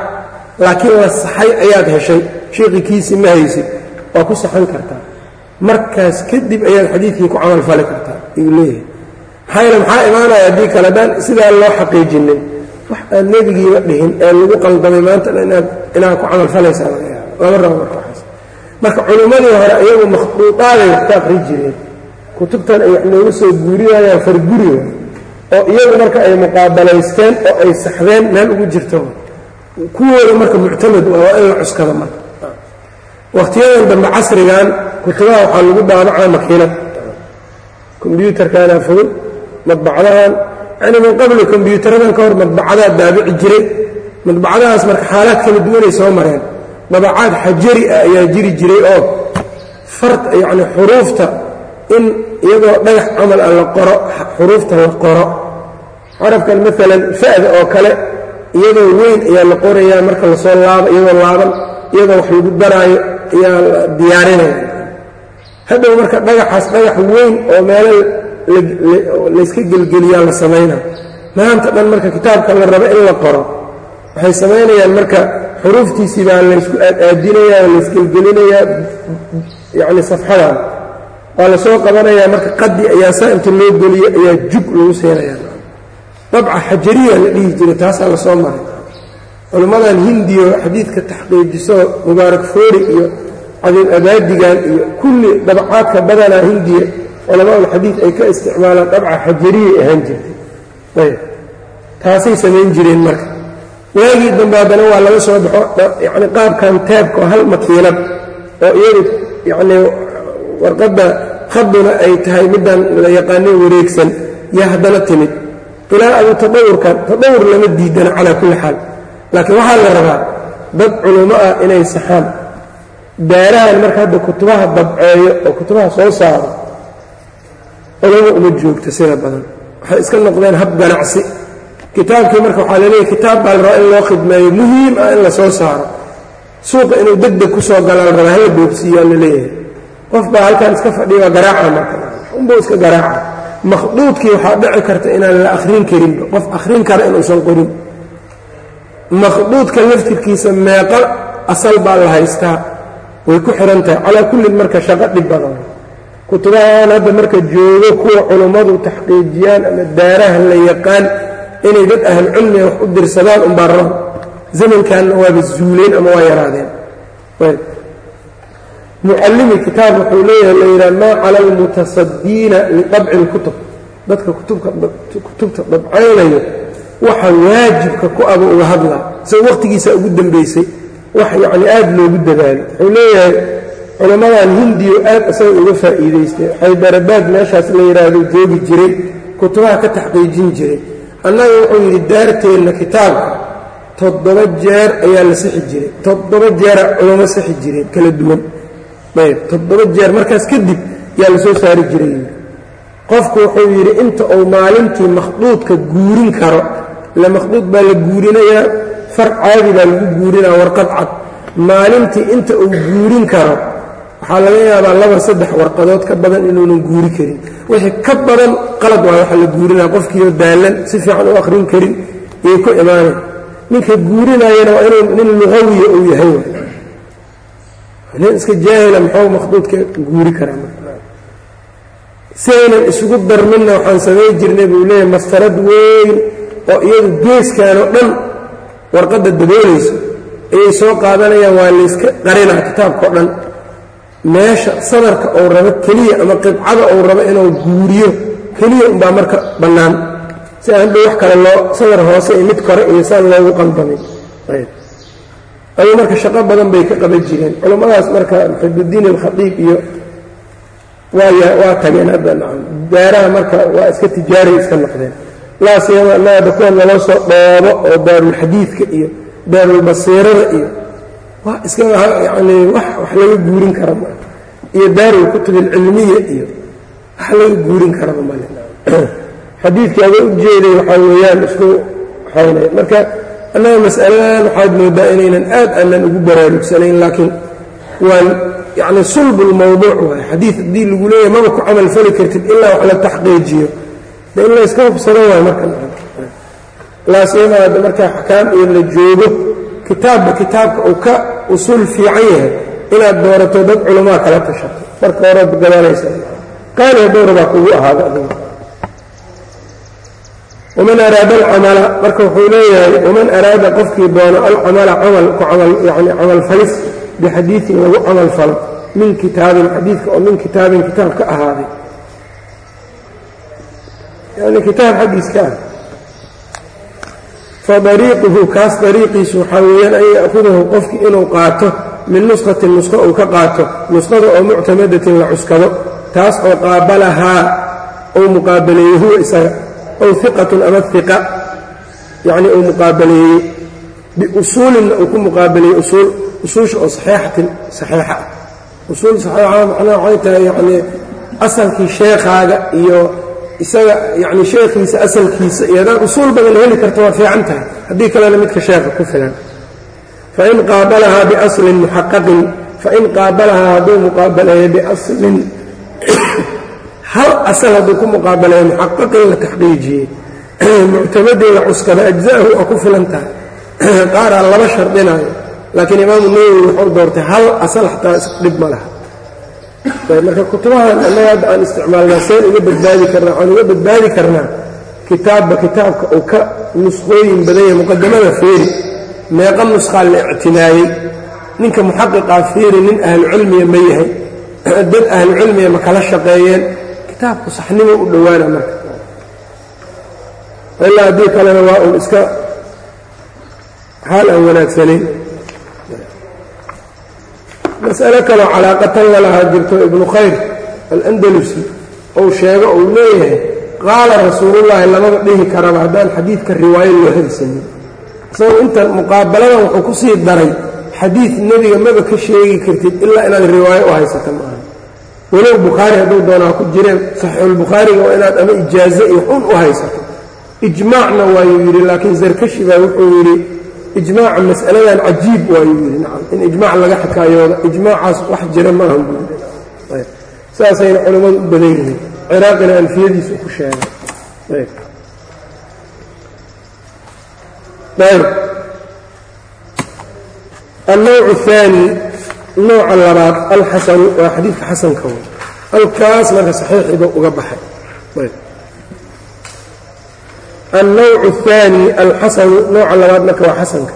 Laakiin la saxay ayaad heshay sheekhikiisii ma haysid waa ku saxan kartaa. Markaas kadib ayaad xadiidkii ku camalfali kartaa ayuu leeyahay maxaa maxaa imaanaya haddii kale daan sidaa loo xaqiijinin? Wax aan nebigiiba dhihin ee lagu qaldamay maantana inaad ku camalfalaysaa laga yaaba lama rabo marka waxaas. Marka culimmadii hore iyagu makhduudaaday wax ka aqri jireen kutubtan ay noogu soo guurinayaan farguriga oo iyagu marka ay muqaabalaysteen oo ay saxdeen meel ugu jirto kuwooda marka muctamad waa waa in la cuskado marka. Wakhtiyadan dambe casrigan kutubaha waxaa lagu daabacaa makiinad. Kombyuutarkaanaa fudud madbacdahan. Yani min qabli kombyuutaradan ka hor madbacadaa daabici jiray. Madbacadahaas marka xaalaad kala duwanay soo mareen. Dabacaad xajari ah ayaa jiri jiray oo fard yacni xuruufta in iyadoo dhagax camal ah la qoro xuruufta la qoro. Xarafkan maalan fa'da oo kale iyadoo weyn ayaa la qorayaa marka la soo laabo iyadoo laaban iyadoo wax lagu daraayo ayaa la diyaarinaya hadhow marka dhagaxaas dhagax weyn oo meelo layska gelgeliyaa la samayna. Maanta dhan marka kitaabka la rabo in la qoro waxay samaynayaan marka xuruuftiisii baa laysku aadaadinayaa laysgelgelinayaa yacni safxadan waa la soo qabanayaa marka qadi ayaa saa inta loo geliyo ayaa jug lagu siinayaa dabca xajariya la dhihi jiray taasaa la soo maray. Culimmadan hindiyo xadiidka taxqiijiso mubaarak foori iyo cadiim abaadigan iyo kulli dabcaadka badanaa hindiya culamaaulxadiid ay ka isticmaalaan dabca xajariyay ahaan jirtay. Ayb. Taasay samayn jireen marka. Waagii dambe haddana waa laga soo baxo yacni qaabkan taabka hal makiinad oo iyadu yacnii warqadda khaduna ay tahay middan la yaqaanay wareegsan yaa haddana timid. Ilaa adu tadawurkan tadawur lama diidana calaa kulli xaal. Laakiin waxaa la rabaa dad culummo ah inay saxaan. Daarahan marka hadda kutubaha dabceeyo oo kutubaha soo saaro culamo uma joogto sida badan. Waxay iska noqdeen hab ganacsi. Kitaabkii marka waxaa laleeyahy kitaab baa la rabaa in loo khidmeeyo. Muhiim ah in la soo saaro. Suuqa inuu deg deg ku soo galaa la rabaa hala boogsiiyaa la leeyahay. Qof baa halkan iska fadhiya garaaca marka unbuu iska garaaca. Makhduudkii waxaa dhici karta inaan la akhrin karinba qof akhrin kara inuusan qorin. Makhduudka laftirkiisa meeqa asal baa la haystaa. Way ku xihan tahay. Calaa kullin marka shaqo dhib badan kutubahaan hadda marka joogo kuwa culummadu taxqiijiyaan ama daaraha la yaqaan inay dad ahlcilmiga wax u dirsadaan unbaa rab zamankanna waaba zuuleen ama waa yaraadeen. Mucallimi kitaab wuxuu leeyahay la yidhaha maa cala almutasadiina liqabci اlkutub dadka kutubta dabcaynayo waxa waajibka ku aba uga hadlaa. Isaga waqtigiisa ugu dambaysay wax yacni aada loogu dadaalo. Wuxuu leeyahay culammadan hindiyo aad isaga uga faa'iidaystay xaydarabaad meeshaas la yidhaahdo joogi jiray kutubaha ka taxqiijin jiray. Annaga wuxuu yidhi daarteenna kitaabka. Toddoba jeer ayaa la sixi jiray. Toddoba jeera culamo sixi jireen kala duwan. Ayb toddoba jeer markaas kadib yaa la soo saari jiray. Qofku wuxuu yidhi inta uu maalintii makhduudka guurin karo ile makhduud baa la guurinayaa far caadi baa lagu guurinaya warqad cad. Maalintii inta uu guurin karo waxaa laga yaabaa laba saddex warqadood ka badan inuunan guuri karin. Wixii ka badan qalad waa waxa la guurinaya qofkiioo daallan si fiican u akhrin karin iyay ku imaanayn ninka guurinayana waa inuu nin luqawiya uu yahay nin iska jaahila muxuu makhduudka guuri karaa si aynan isugu darminna waxaan samayn jirnay buu leeyahay mastarad weyn oo iyadu geeskanoo dhan warqadda daboolayso ayay soo qaadanayaan waa layska qarinaa kitaabka o dhan meesha sadarka uu rabo keliya ama qibcada uu rabo inuu guuriyo keliya unbaa marka bannaan. Si aan wax kale loo sadar hoose iyo mid kore iyo saan loogu qaldamin ayuu marka shaqo badan bay ka qaban jireen. Culammadaas marka muxibuddiin alkhadiib iyo waa tageen hadda daaraha marka waa iska tijaaray iska noqdeen. Laa siyama annaga kuwa naloo soo dhoobo oo daarulxadiidka iyo daarulbasiirada iyo waa iska yani wax laga guurin kara ma iyo daarulkutub alcilmiya iyo wax laga guurin karaba male xadiidkii aga ujeeday waxaa weeyaan isku xaynay. Marka annaga mas'aladan waxaad moodaa inaynan aad aanan ugu baraarugsanayn laakiin waan yacni sulbu lmawduuc waay xadiid haddii lagu leeyahay maba ku camal fali kartid ilaa wax la taxqiijiyo. De in la yska hubsado waay marka laasiyama hadda markaa axkaam iyo la joogo kitaabba kitaabka uu ka usuul fiican yahay inaad doorato dad culamaa kala tashato. Marka horead gadanaysa qaaliha dowra baa kugu ahaada adiga. Waman araada alcamala marka wuxuu leeyahay waman araada qofkii doono alcamala camal ku camal yani camal falis bixadiiin lagu camal falo min kitaabin xadiidka oo min kitaabin kitaab ka ahaaday yani kitaab xaggiis fadariiquhu kaas dariiqiisu waxaa weeyaan an ya'hudahu qofki inuu qaato min nushatin nusqo uu ka qaato nusqada oo muctamadatin la cuskado taas oo qaabalahaa uu muqaabaleeyey huwa isaga ow iqatun ama iqa yacni uu muqaabaleeyey biusuulinna uu ku muqaabaleeyey usuul usuusha oo saxiixatin saxiixa. Ah usuul saxiixa macnaha waxay tahay yacnii asalkii sheekhaaga iyo isaga yacni sheekhiisa asalkiisa iyo haddaad usuul badan heli karto waa fiican tahay haddii kalena midka sheekha ku filan. Fain qaabalahaa biaslin muxaqaqin fain qaabalahaa hadduu muqaabaleeyo biaslin hal asal hadduu ku muqaabalaya muxaqaq in la taxqiijiyey muctamadeeda cuskada ajza'ahu oo ku filan tahay qaaraa laba shardinayo laakiin imaamu nawowi wuxuu doortay hal asal xataa dhib ma laha marka kutubahan annaga hadda aan isticmaalnaa seen uga badbaadi karnaa waxaan uga badbaadi karnaa kitaabba kitaabka uu ka nusqooyin badan yahay muqadamada feeri meeqa nusqaa la ictinaayey ninka muxaqiqaa feeri nin ahlucilmiya ma yahay. Dad ahlucilmiya ma kala shaqeeyeen. Kitaabku saxnimo u dhowaana marka. Ilaa haddii kalena waa uun iska xaal aan wanaagsanayn mas'alo kaloo calaaqatan lalahaa jirto ibnu khayr alandalusi ou sheego uu leeyahay qaala rasuulullaahi lamaba dhihi karaba haddaan xadiidka riwaayo loo helsanin isagoo inta muqaabaladan wuxuu ku sii daray xadiid nebiga maba ka sheegi kartid ilaa inaad riwaayo u haysata maaha walow bukhaari hadduu doonaa ku jireen saxiixulbukhaariga waa inaad ama ijaazo iyo xun u haysato. Ijmaacna waayuu yidhi laakiin zarkashi baa wuxuu yidhi ijmaaca masaladan cajiib waayuu yidhi in ijmac laga xikaayooda ijmaacaas wax jira maaha buui saasayna culammadu u badan yihiin ciraaqina anfiyadiisa ku sheegay. Alnowc aani nooca labaad alxasanu waa xadiidka xasanka. Way halkaas marka saxiixiiba uga baxay النوع الثاني alxasanu nooca labaad marka waa xasanka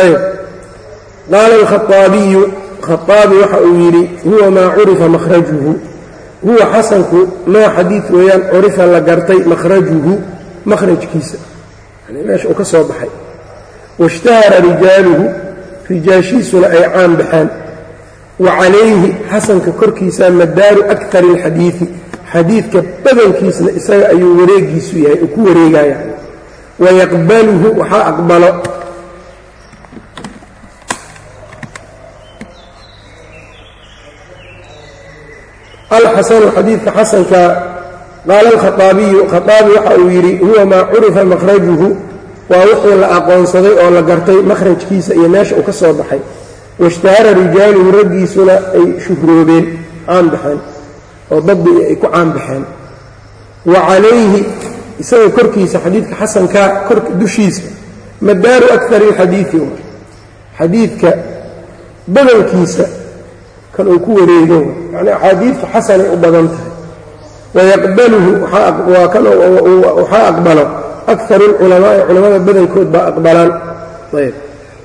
ayb qaala الkhaطaabiyu khaطaabi waxa uu yidhi huwa maa curifa makhrajuhu huwa xasanku maa xadiid weeyaan curifa la gartay makhrajuhu makhrajkiisa meesha uu ka soo baxay waishtahara rijaaluhu rijaashiisuna ay caan baxaan wa calayhi xasanka korkiisa madaaru akari اlxadiidi xadiidka badankiisna isaga ayuu wareegiisu yahay uu ku wareegaya wayaqbaluhu waxaa aqbalo. Alxasanu xadiidka xasanka qaala alkhaaabiyu khaaabi waxa uu yidhi huwa maa curifa makhrajuhu. Waa wixii la aqoonsaday oo la gartay makhrajkiisa iyo meesha uu ka soo baxay waishtahara rijaaluhu raggiisuna ay shuhroobeen caan baxeen oo dabbi ay ku caan baxeen wa calayhi isaga korkiisa xadiidka xasanka dushiisa madaaru akari alxadiidi xadiidka badankiisa kan uu ku wareego yani axaadiidtu xasanay u badan tahay wayaqbaluhu waxaa aqbalo akaru lculamaa'i culamada badankood baa aqbalaan ayb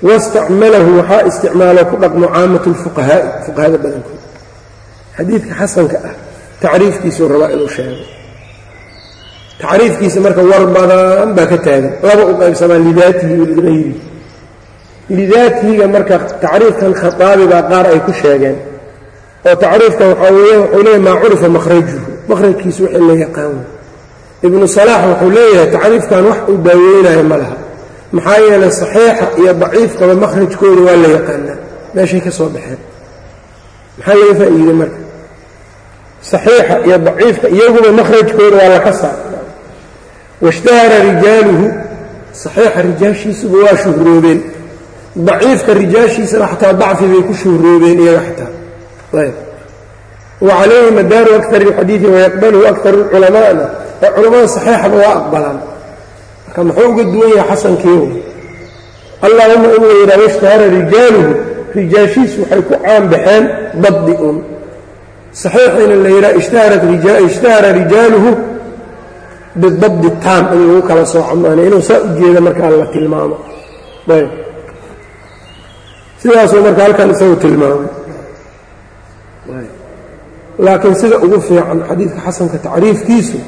wastacmalahu waxaa isticmaalo ku dhaqmo caamatu lfuqahaa'i fuqahada badankood xadiidka xasanka ah tacriifkiisuu rabaa inuu sheego tacriifkiisa marka war badan baa ka taagan laba u qaybsamaa lidaatihi waligayrihi lidaatihiga marka tacriifkan khaaabi baa qaar ay ku sheegeen oo tacriifkan waxaa weeyaan wuxuu leeyahy maa curifa makhrajuhu makhrajkiisu wixii la yaqaan ibnu salaax wuxuu leeyahay tacriifkan wax uu daaweynayo ma laha maxaa yeelay saxiixa iyo daciifkaba makhrajkooda waa la yaqaanaa. Meeshay ka soo baxeen. Maxaa laga faa'iiday marka? Saxiixa iyo daciifka iyaguba makhrajkooda waa laka saar waishtahara rijaaluhu saxiixa rijaashiisuba waa shuhroobeen. Daciifka rijaashiisaba xataa dacfi bay ku shuhroobeen iyaga xataa. Ayb. Wa calayhi madaaru akar اlxadiidi wayaqbaluhu akar اlculamaana ee saxiixaba waa aqbalaan marka muxuu uga duwan yahay xasankiiu allahuma in yidhahdo ishtahara rijaaluhu rijaashiisu waxay ku caan baxeen dabdi un saxiixina la yidhaha ishtahara rijaaluhu bidabdi taam in lagu kala sooco maana inuu saa u markaa la tilmaamo. Ayb. Sidaasuu marka halkan isagu tilmaamay. Laakiin sida ugu fiican xadiidka xasanka tacriifkiisu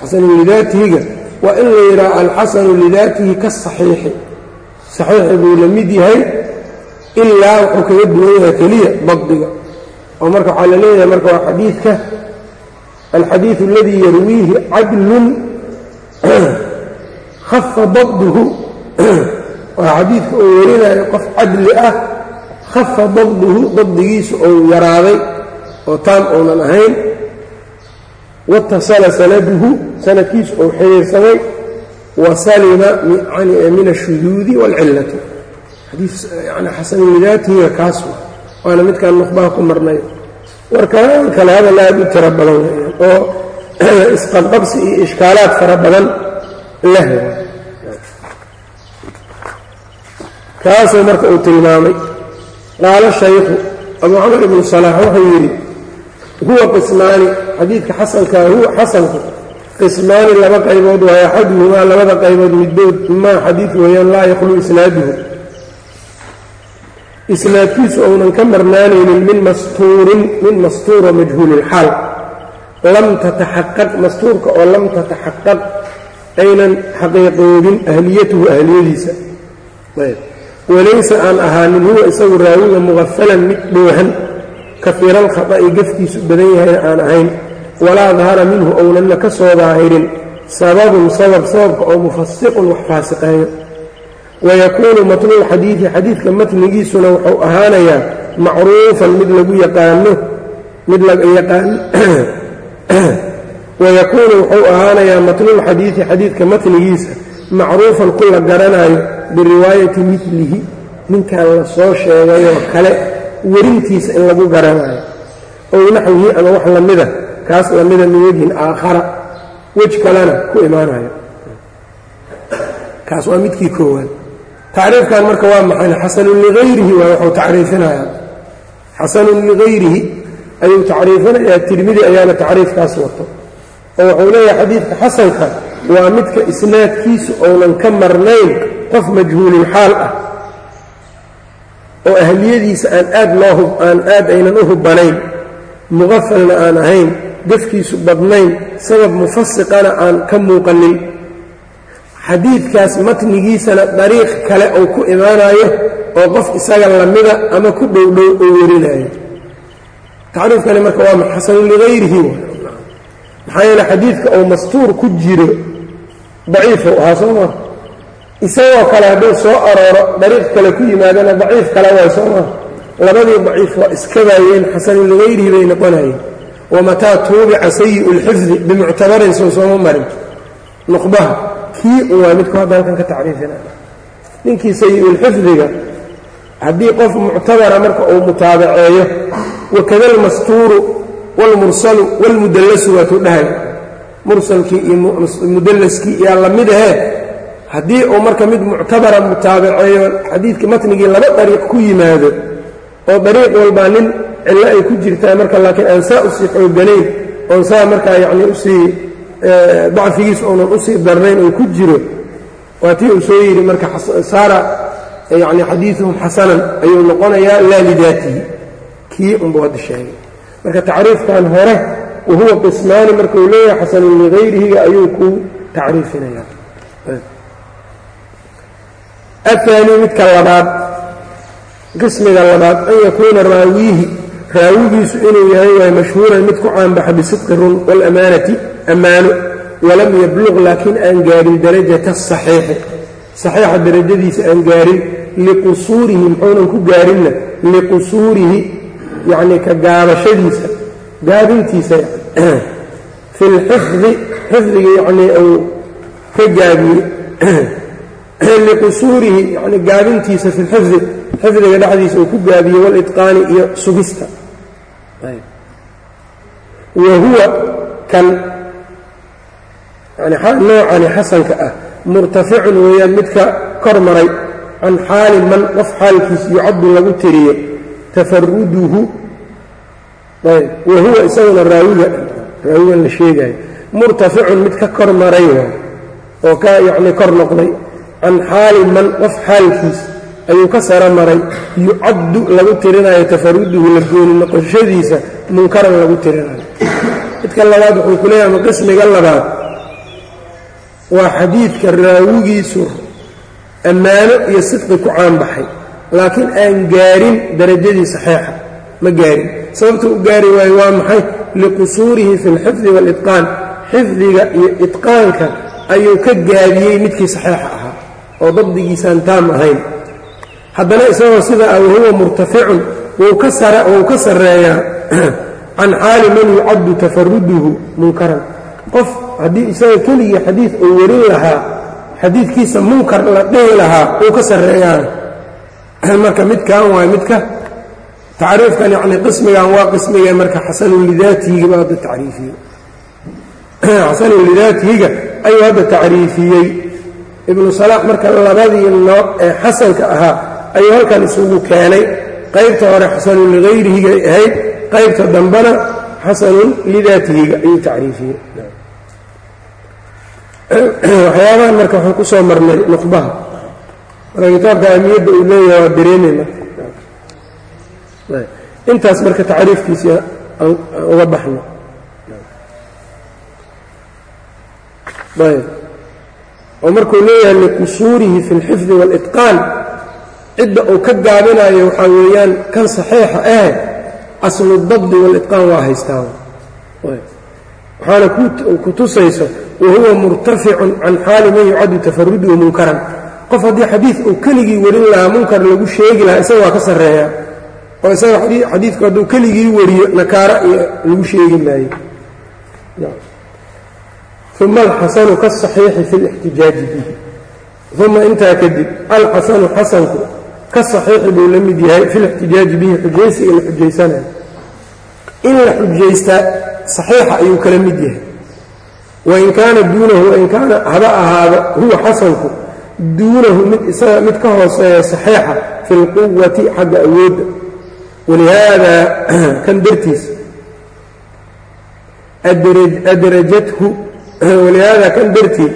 xasanu lidaatihiga waa in la yidhaha alxasanu lidaatihi kasaxiixi saxiixi. Buu la mid yahay ilaa wuxuu kaga duwan yahay keliya dabdiga. Oo marka waxaa la leeyahay marka waa xadiidka alxadiidu aladii yarwiihi cadlun khafa dabduhu. Waa xadiidka uu warinayo qof cadli ah khafa dabduhu dabdigiisu ou yaraaday oo taam uunan ahayn watasala sanaduhu sanadkiisu ou xiriirsamay wa salima min ashuduudi wاlcillati xadii yani xasanu lidaatihiga kaas wa waana midkaan nuqbaha ku marnay. Warka kale hadal aad u tiro badan oo isqabqabsi iyo ishkaalaad fara badan leh kaasuu marka uu tilmaamay qaala shaykhu abu camar ibnu salaax wuxuu yidhi huwa qismaani xadiidka xasankaa huwa xasanku. Qismaani laba qaybood waayo axaduhumaa labada qaybood middood maa xadiid weeyaan laa yakhlu isnaaduhu. Isnaadkiisu ounan ka marnaanaynin min mastuurin min mastuura majhuulilxaal lam tataxaqaq mastuurka oo lam tataxaqaq aynan xaqiiqoobin ahliyatuhu ahliyadiisa. Walaysa aan ahaanin huwa isagu raawiga muqafalan mid dhoohan kafiira alkhata'i gafkiisu badan yahayna aan ahayn. Walaa dahara minhu ownanna ka soo daahirin. Sababun sabab sababka oo mufasiqun wax faasiqeeyo wayakuunu matnulxadiidi xadiidka matnigiisuna wuxuu ahaanayaa macruufan mid lagu yaqaano mid layaqaano wayakuunu wuxuu ahaanayaa matnulxadiidi xadiidka matnigiisa macruufan ku la garanaayo biriwaayati milihi ninkan la soo sheegayoo kale werintiisa in lagu garanayo. Ow naxwihi ama wax lamida kaas lamida min wejhin aakhara wej kalena ku imaanayo. Kaas waa midkii koowaad. Tacriifkan marka waa maxay? Xasanun ligayrihi waa wuxuu tacriifinayaa. Xasanun ligayrihi ayuu tacriifinayaa tirmidi ayaana tacriifkaas wato. Oo wuxuu leeyahay xadiidka xasanka waa midka isnaadkiisu ounan ka marnayn qof majhuululxaal ah oo ahliyadiisa aan aad loo aan aad aynan u hubbanayn muqafalna aan ahayn gafkiisu badnayn sabab mufasiqana aan ka muuqanin. Xadiidkaas matnigiisana dariiq kale uu ku imaanayo oo qof isaga lamida ama ku dhowdhow oo werinayo tacriifkani marka waa xasanun ligayrihi maxaa yeele xadiidka uu mastuur ku jiro daciifuu ahaa soo maa isagoo kale hadduu soo arooro dariiq kale ku yimaadana daciif kale waay soo maa labadii daciif waa iskabaayeen xasanun ligayrihi bay noqonayeen. Wamataa tuubica sayi'u lxifdi bimuctabarin soo sooma marin. Nuqbaha kii waa midku hadda halkan ka tacriifinaya ninkii sayi'ulxifdiga haddii qof muctabara marka uu mutaabaceeyo wakada almastuuru waalmursalu waalmudallasu waatuu dhahay. Mursalkii iyo mudallaskii iyaa la mid ahee haddii uu marka mid muctabara mutaabaceeyo xadiidkii matnigii laba dariiq ku yimaado oo dariiq walbaa nin cillo ay ku jirtaa marka laakiin aan saa u sii xooganayn oon saa markaa yacnii u sii dacfigiis uunan u sii darnayn oo ku jiro waa tii uu soo yidhi marka saara yacni xadiiduhum xasanan ayuu noqonayaa laa lidaatihi kii unbuu hadda sheegay marka tacriifkan hore wahuwa qismaani markuu leeyahay xasanun ligayrihiga ayuu ku tacriifinayaa aلثaanي midka labaad qismiga labaad an yakuuna raawiihi raawigiisu inuu yahay waay mashhuuran mid ku caanbaxa bisidqi run wاlamaanati ammaano walam yabluq laakiin aan gaarin darajata الصaxiixi صaxiixa darajadiisa aan gaarin liqusuurihi muxuunan ku gaarinna liqusuurihi yacnii ka gaabashadiisa gaabintiisa fi lxifdi xifdiga yacnii uu ka gaabiyey liqusuurihi yani gaabintiisa fi lxifdi xifdiga dhexdiisa uu ku gaabiyey walitqaani iyo sugista. Wa huwa kan yani noocani xasanka ah murtaficun weeyaan midka kor maray can xaali man qof xaalkiis yucaddu lagu tiriyo tafaruduhu wa huwa isaguna raawiga raawigan la sheegayo. Murtaficun mid ka kor maray oo ka yacni kor noqday can xaali man qof xaalkiis ayuu ka saro maray yucaddu lagu tirinayo tafaruduhu la gooni noqoshadiisa munkaran lagu tirinayo. Midka labaad wuxuu ku leeyahay ama qismiga labaad waa xadiidka raawigiisu ammaano iyo sidqi ku caanbaxay. Laakiin aan gaarin darajadii saxiixa ma gaarin. Sababta u gaari waayo waa maxay? Liqusuurihi fi alxifdi waalitqaan xifdiga iyo itqaanka ayuu ka gaabiyey midkii saxiixa ahaa oo dabdigiisaan taam ahayn. Haddana isagoo sida ah wahuwa murtaficun wuu ka sarreeyaa can xaali man yucaddu tafaruduhu munkaran. Qof haddii isaga keligii xadiid uu warin lahaa xadiidkiisa munkar la dhihi lahaa wuu ka sarreeyaa. Marka midkan waay midka tacriifkan yacni qismigan waa qismiga marka xasanun lidaatihigiba hadda tacriifiyey. Xasanun lidaatihiga ayuu hadda tacriifiyey ibnu salaax marka labadii nooc ee xasanka ahaa ayuu halkan isugu keenay. Qaybta hore xasanun ligayrihigay ahayd qaybta dambena xasanun lidaatihiga ayuu tacriifiyey. Waxyaabahan marka waxaan ku soo marnay nuqbaha. Marka kitaabka ahmiyadda uu leeyahay waa dareemeyna intaas marka tacriifkiisa aan uga baxno. Ayb oo markuu leeyahay liqusuurihi fi اlxifdi wاlitqaan cidda uu ka gaabinayo waxaa weeyaan kan saxiixa ah aslu dabdi wاlitqaan waa haystaa waxaana ku tusayso wahuwa murtaficun can xaali man yucaddu tafaruduhu munkaran qof haddii xadiid uu keligii warin lahaa munkar lagu sheegi lahaa isaga waa ka sarreeya oo isaga xadiidku hadduu keligii wariyo nakaara iyo lagu sheegi maayo uma alxasanu kaasaxiixi fi lixtijaaji bihi uma intaa kadib alxasanu xasanku ka saxiixi buu la mid yahay fi lixtijaaji bihi xujaysiga la xujaysanayo in la xujaystaa saxiixa ayuu kala mid yahay wain kaana duunahu wain kaana haba ahaado huwa xasanku duunahu mid isaga mid ka hooseeya saxiixa fi lquwati xagga awoodda walihaada kan dartiis adrajathu walihaada kan dartiid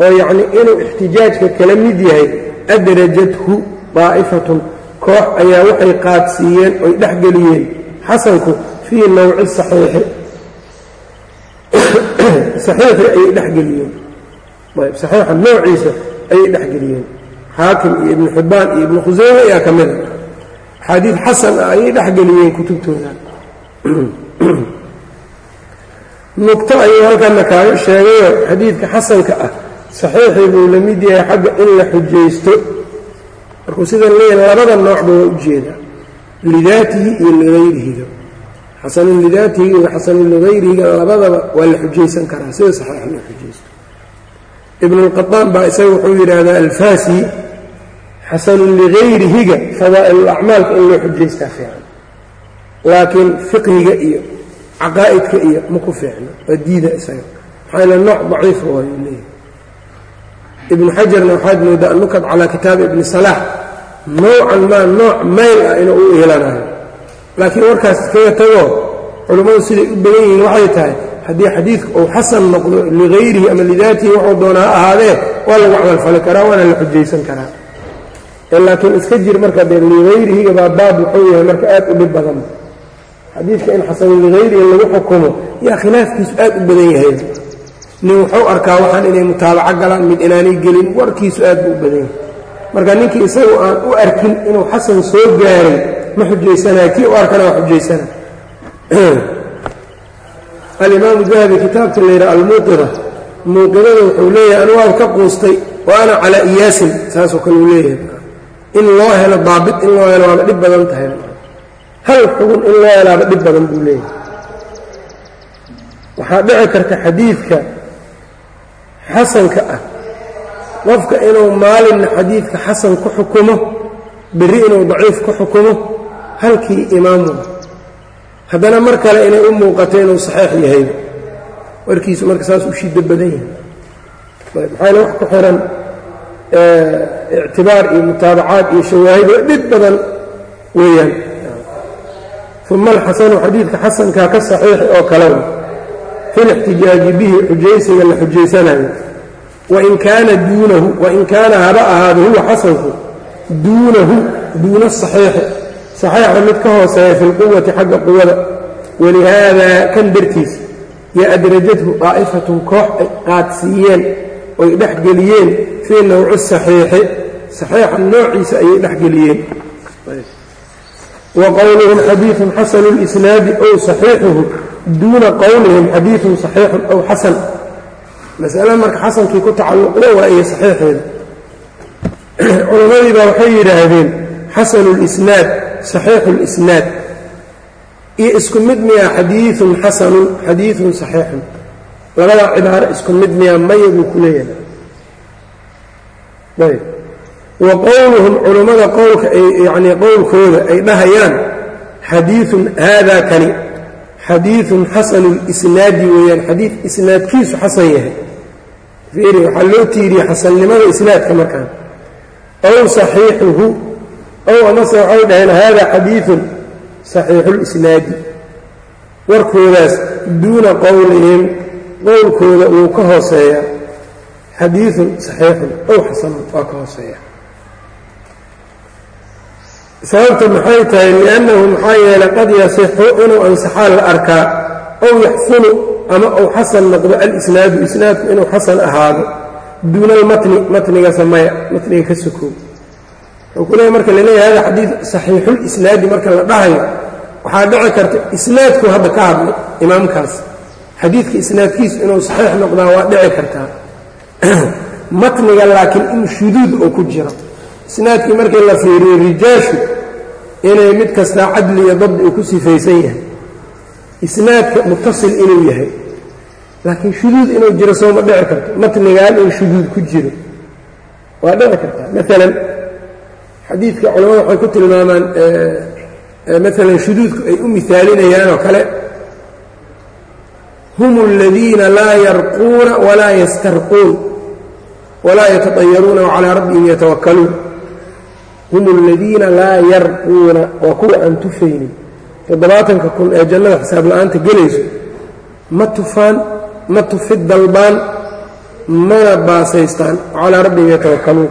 oo yacnii inuu ixtijaajka kala mid yahay adrajathu daa'ifatun. Koox ayaa waxay qaadsiiyeen oy dhexgeliyeen xasanku fii nawci saxiixi. Saxiixi ayay dhexgeliyeen. Ayb saxiixa noociisa ayay dhexgeliyeen. Xaakim iyo ibnu xibbaan iyo ibnu khuseyme ayaa ka mida axaadiid xasan ah ayay dhexgeliyeen kutubtooda nugto ayuu halkana kaaga sheegayo xadiidka xasanka ah saxiixii buu la mid yahay xagga in la xujaysto. Markuu sidan leeyahay labada noocba waa u jeedaa lidaatihi iyo ligayrihiga xasanun lidaatihi iyo xasanun ligayrihiga labadaba waa la xujaysan karaa. Sida saxiixa loo xujaysto. Ibnulqataan baa isaga wuxuu yidhaahdaa alfaasi xasanun ligayrihiga fadaa'ilulacmaalka in loo xujaystaa fiican. Laakiin fiqhiga iyo caqaa'idka iyo ma ku fiicno waa diida isaga. Maxaa yaele nooc daciifa waayuu leeyahay ibnu xajarna waxaad moodaa anukad calaa kitaabi ibni salaax nowcan maa nooc mayl ah inuu u eelanayo laakiin warkaas iskaga tagoo culummadu siday u badan yihiin waxay tahay haddii xadiidku uu xasan noqdo ligayrihi ama lidaatihi wuxuu doonaa ha ahaadee waa lagu camalfali karaa waana la xujaysan karaa. Laakiin iska jir marka dee ligayrihiga baa baab wuxuu yahay marka aad u dhib badan xadiidka in xasanun ligayrihi lagu xukumo yaa khilaafkiisu aad u badan yahay. Nin wuxuu arkaa waxaan inay mutaabaco galaan mid inaanay gelin warkiisu aad buu u badan yahay. Marka ninkii isagu aan u arkin inuu xasan soo gaaray ma xujaysanaya kii u arkana waa xujaysana alimaamu dahabi kitaabta la yidhaha almuuqida muuqidada wuxuu leeyahay anu waan ka quustay wa ana calaa iyaasin saasoo kale uu leeyahay. In loo helo daabit in loo helo waaba dhib badan tahay hal xugun in loo helaaba dhib badan buu leeyahay. Waxaa dhici karta xadiidka xasanka ah. Qofka inuu maalinna xadiidka xasan ku xukumo berri inuu daciif ku xukumo halkii imaamu haddana mar kale inay u muuqato inuu saxiix yahay. Warkiisu marka saas u shiddo badan yahay. Maxaayna wax ku xihan ictibaar iyo mutaabacaad iyo shawaahid waa dhib badan weeyaan uma alxasanu xadiidka xasankaa ka saxiixi oo kaleba fi lixtijaaji bihi xujaysiga la xujaysanayo wain kaana duunahu wain kaana haba ahaado huwa xasanku duunahu duuna asaxiixi saxiixa mid ka hooseeya fi lquwati xagga quwada walihaada kan dartiis yo adrajathu daa'ifatun koox ay qaadsiiyeen oy dhexgeliyeen fii nawci saxiixi. Saxiixa noociisa ayay dhexgeliyeen wa qowluhum xadiiثun xasanu اlisnaadi ow saxiixuhu duuna qowlihim xadiiثun صaxiixun ow xasan masale marka xasankii ku tacalluqda waa iyo saxiixeeda culammadii baa waxay yidhaahdeen xasanu اlisnaad saxiixu اlisnaad iyo isku mid miyaa xadiiثun xasanun xadiiثun صaxiixun labada cibaaro isku mid miyaa maya buu ku leeyahay ayb wa qowluhum culummada qowlka yani qowlkooda ay dhahayaan xadiiun haadaa kani xadiiun xasanulisnaadi weeyaan xadii isnaadkiisu xasan yahay. Fiiri waxaa loo tiiriya xasannimada isnaadka markaan. Aw saxiixuhu ow amase waxay dhaheen haadaa xadiiun saxiixulisnaadi warkoodaas duuna qowlihim qowlkooda wuu ka hooseeya xadiiun saxiixun aw xasanun waa ka hooseeya sababta maxay tahay? Liannahu maxaa yeelay qad yasixu inuu ansaxaan la arkaa ow yaxsunu ama uu xasan noqdo alisnaadu isnaadku inuu xasan ahaado duuna almatni matniga samaya matniga ka sokow wuxuu ku leeyahy marka la leeyahay hada xadiid saxiixulisnaadi marka la dhahayo waxaa dhici karta isnaadku hadda ka hadlay imaamkaas. Xadiidka isnaadkiisu inuu saxiix noqdaa waa dhici kartaa matniga laakiin in shuduud oo ku jiro isnaadkii markii la fiiriyo rijaashu inay mid kastaa cadli iyo dabdi uu ku sifaysan yahay. Isnaadka mutasil inuu yahay. Laakiin shuduud inuu jiro sooma dhici karto. Matnigaan in shuduud ku jiro. Waa dhici kartaa. Maalan xadiidka culamada waxay ku tilmaamaan maalan shuduudku ay u mihaalinayaan oo kale. Hum اladiina laa yarquuna walaa yastarquun walaa yatadayaruuna wacalaa rabbihim yatawakkaluun hum aladiina laa yarquuna waa kuwa aan tufaynin toddobaatanka kun ee jannada xisaab la'aanta gelayso ma tufaan ma tufid dalbaan mana baasaystaan calaa rabbihim yatawakkaluun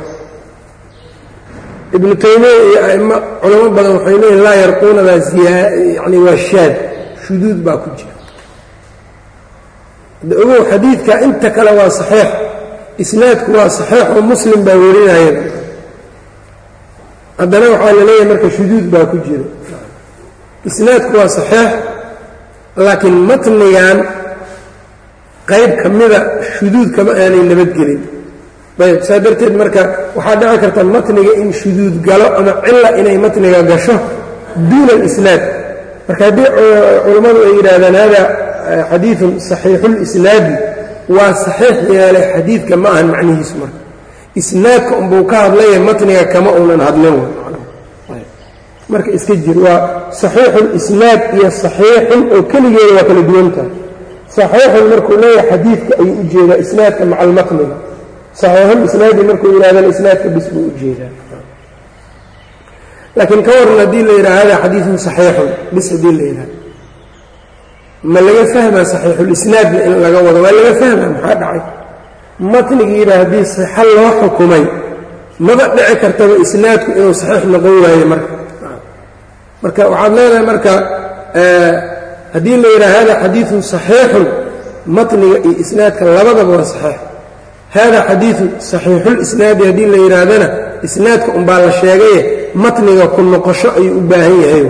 ibnu taymiya iyo a'imo culamo badan waxay leeyihiin laa yarquunadaa yani waa shaad shuduud baa ku jira hadda ogow xadiidka inta kale waa saxiix isnaadku waa saxiix oo muslim baa werinaya haddana waxaa la leeyahay marka shuduud baa ku jira. Isnaadku waa saxiix laakiin matnigan qayb ka mida shuduud kama aanay nabadgelin ayb saa darteed marka waxaa dhici karta matniga in shuduud galo ama cila inay matniga gasho duuna alisnaad. Marka haddii culammadu ay yidhaahdaan hada xadiidun saxiixulisnaadi waa saxiix yeelay xadiidka ma ahan macnihiisu marka isnaadka unbuu ka hadlaya matniga kama uunan hadlin. Marka iska jir waa saxiixulisnaad iyo saxiixun oo keligeeda waa kala duwan tahay. Saxiixun markuu leeyahay xadiidka ayuu u jeedaa isnaadka maca almatniga saxiixulisnaadi markuu yidhahdana isnaadka bis buu u jeedaa. Laakiin ka waran haddii la yidhaha hada xadiidun saxiixun bis haddii la yidhaha ma laga fahmaa saxiixulisnaadna in laga wado? Waa laga fahmaa? Maxaa dhacay matnigiiba haddii sixa loo xukumay maba dhici kartaba isnaadku inuu saxiix noqon waayo marka. Marka waxaad leedahay marka haddii la yidhaha hada xadiidun saxiixun matniga iyo isnaadka labadaba waa saxiix. Hada xadiidun saxiixulisnaadi haddii la yidhaahdana isnaadka unbaa la sheegaye matniga ku noqosho ayuu u baahan yahay.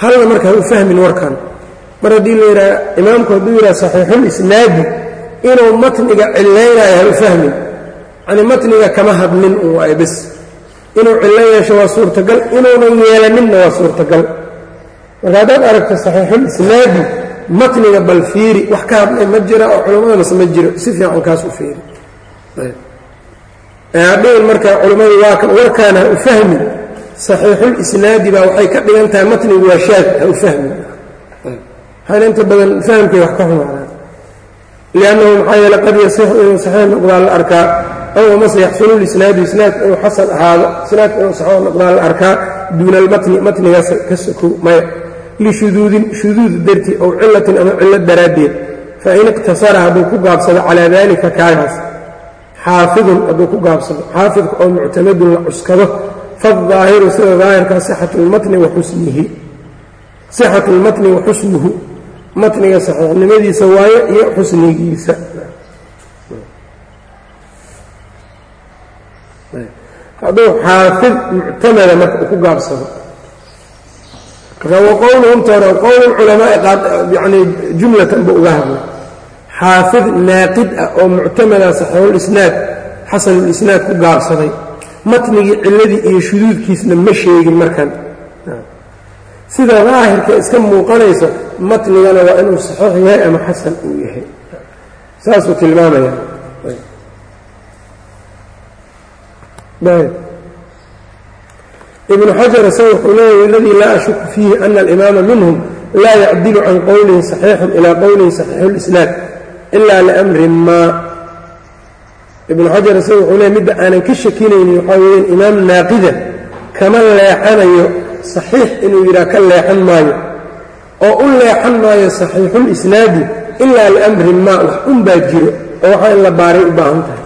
Halna marka ha u fahmin warkan. Mar haddii la yidhaha imaamku hadduu yidhaha saxiixulisnaadi inuu matniga cilaynayo ha u fahmin. Yacni matniga kama hadlin un waayo bes. Inuu cillo yeesho waa suurtagal inuunan yeelaninna waa suurtagal. Marka haddaad aragto saxiixulisnaadi matniga bal fiiri wax ka hadlay ma jira oo culammadanaas ma jiro si fiican kaas u fiiri. Hadhihin marka culammadu waa warkaan ha u fahmin saxiixulisnaadi baa waxay ka dhigan tahay matnigu waa shaad ha u fahmin waxayna inta badan fahamkay wax ka xumaadaan liannahu maxaa yeele qad yasixu inuu saxiix noqdaan la arkaa ow amase yaxsunu lisnaadu isnaad inuu xasan ahaado isnaad inuu saxoo noqdaa la arkaa duuna almatni matnigaas ka sokow maya lishuduudin shuduud darti ow cilatin ama cillo daraaddeed fain iqtasara hadduu ku gaabsado calaa daalika kaagaas xaafidun hadduu ku gaabsado xaafidka oo muctamadun la cuskado faaahiru sida daahirka sixatu lmatni waxusnuhu matniga saxiixnimadiisa waaye iyo xusnigiisa. Hadduu xaafid muctamada marka uu ku gaabsado marka waqowluhum tore qowl culamaai yani jumlatan buu uga hadlay. Xaafid naaqid ah oo muctamada saxiixulisnaad xasanulisnaad ku gaabsaday matnigii ciladii iyo shuduudkiisna ma sheegin markan sida daahirka iska muuqanayso matnigana waa inuu saxiix yahay ama xasan uu yahay. Saasuu tilmaamaya ibnu xajar isaga wuxuu leeyahy aladii laa ashuku fiihi ana alimaama minhum laa yacdilu can qowlihi saxiixun ilaa qowlihi saxiixu lisnaad ilaa liamrin maa. Ibnu xajar isaga wuxuu leeyahy midda aanan ka shakinaynin waxaa weeyaan imaam naaqida kama leexanayo saxiix inuu yidhaha ka leexan maayo oo u leexan maayo saxiixulisnaadi ilaa liamrin maa wax un baa jiro oo waxaa in la baaray u baahan tahay.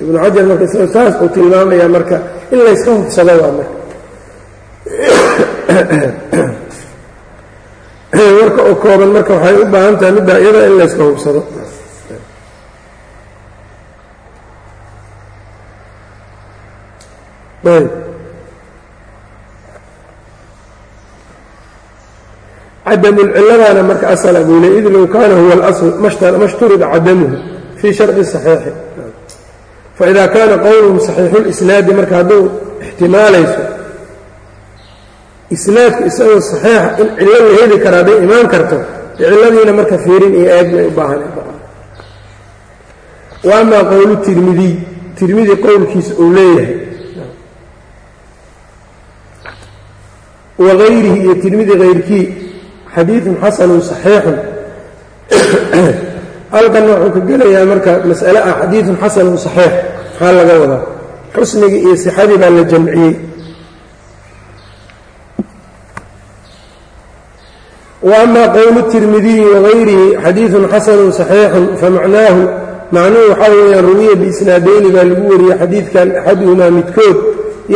Ibnu xajar marka isagoo saas uu tilmaamayaa marka in layska hubsado waa marka. Warka oo kooban marka waxay u baahan tahay middaa iyada in layska hubsado. Ayb cadamulciladaana marka asala buu le id low kaana huwa اlasl ma shturida cadamuhu fii shardi صaxiixi faida kaana qowluhum saxiixu lisnaadi marka hadduu ixtimaalayso isnaadku isagoo saxiixa in cillo la heli kara hadday imaan karto cilladiina marka fiirin iyo eeg bay u baahan. Wa qowlu tirmidiy tirmidi qowlkiisa uu leeyahay. Wagayrihi iyo tirmidi hayrkii xadiidun xasanun saxiixun. Halkanna wuxuu ka gelayaa marka mas'ale ah xadiidun xasanun saxiix maxaa laga wadaa? Xusnigii iyo sixadii baa la jamciyey. Amaa qowlu tirmidiyi wagayrihi xadiidun xasanun saxiixun famacnaahu macnuhu waxaa weeyaan ruwiya biisnaadayni baa lagu wariyey xadiidkan axaduhumaa midkood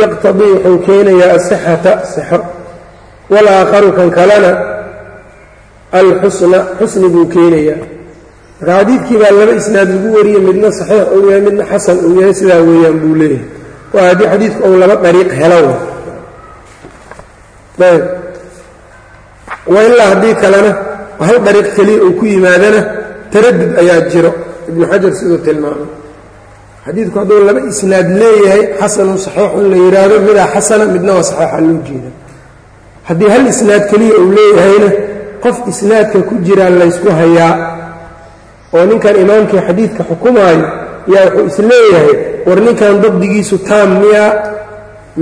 yaqtadii wuxuu keenayaa asixata sixo walaakharu kan kalena alxusna xusni buu keenayaa. Marka xadiidkii baa laba isnaad lagu wariyey midna saxiix uu yahay midna xasan uu yahay sidaa weeyaan buu leeyahay. Waa haddii xadiidku uu laba dariiq helo. Ayb. Wa ilaa haddii kalena hal dariiq keliya uu ku yimaadana taradud ayaa jiro. Ibnu xajar siduu tilmaamay. Xadiidku hadduu laba isnaad leeyahay xasanun saxiixun la yidhaahdo midaa xasana midna waa saxiixa loo jeeda haddii hal isnaad keliya uu leeyahayna qof isnaadka ku jiraa laysku hayaa oo ninkan imaamkii xadiidka xukumaayo yaa wuxuu is leeyahay war ninkan dabdigiisu taam miya?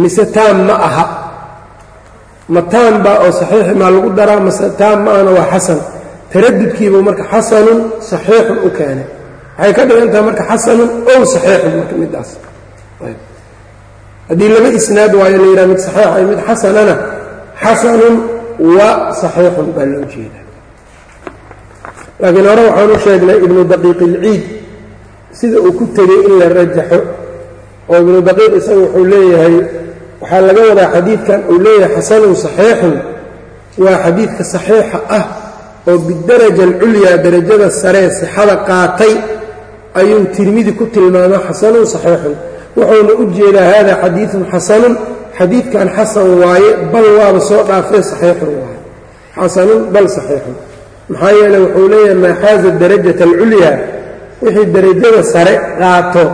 Mise taam ma aha? Ma taam baa oo saxiixi maa lagu daraa mase taam ma ahna waa xasan? Taradudkiibuu marka xasanun saxiixun u keenay. Waxay ka dhigan tahay marka xasanun ow saxiixun marka middaas. Haddii laba isnaad waayo la yidhaha mid saxiixa mid xasanana xasanun wa saxiixun baa loo jeeda laakiin hore waxaan u sheegnay ibnu daqiiq ilciid sida uu ku tegey in la rajaxo oo ibnu daqiiq isaga wuxuu leeyahay waxaa laga wadaa xadiidkan uu leeyahay xasanun saxiixun. Waa xadiidka saxiixa ah oo bidaraja alculyaa darajada saree sixada qaatay ayuu tirmidi ku tilmaamaa xasanun saxiixun. Wuxuuna u jeedaa hada xadiidun xasanun xadiidkan xasan waaye bal waaba soo dhaafee saxiixun waaye. Xasanun bal saxiixun. Maxaa yeeley wuxuu leeyahay maa xaaza darajata alculyaa wixii darajada sare qaato.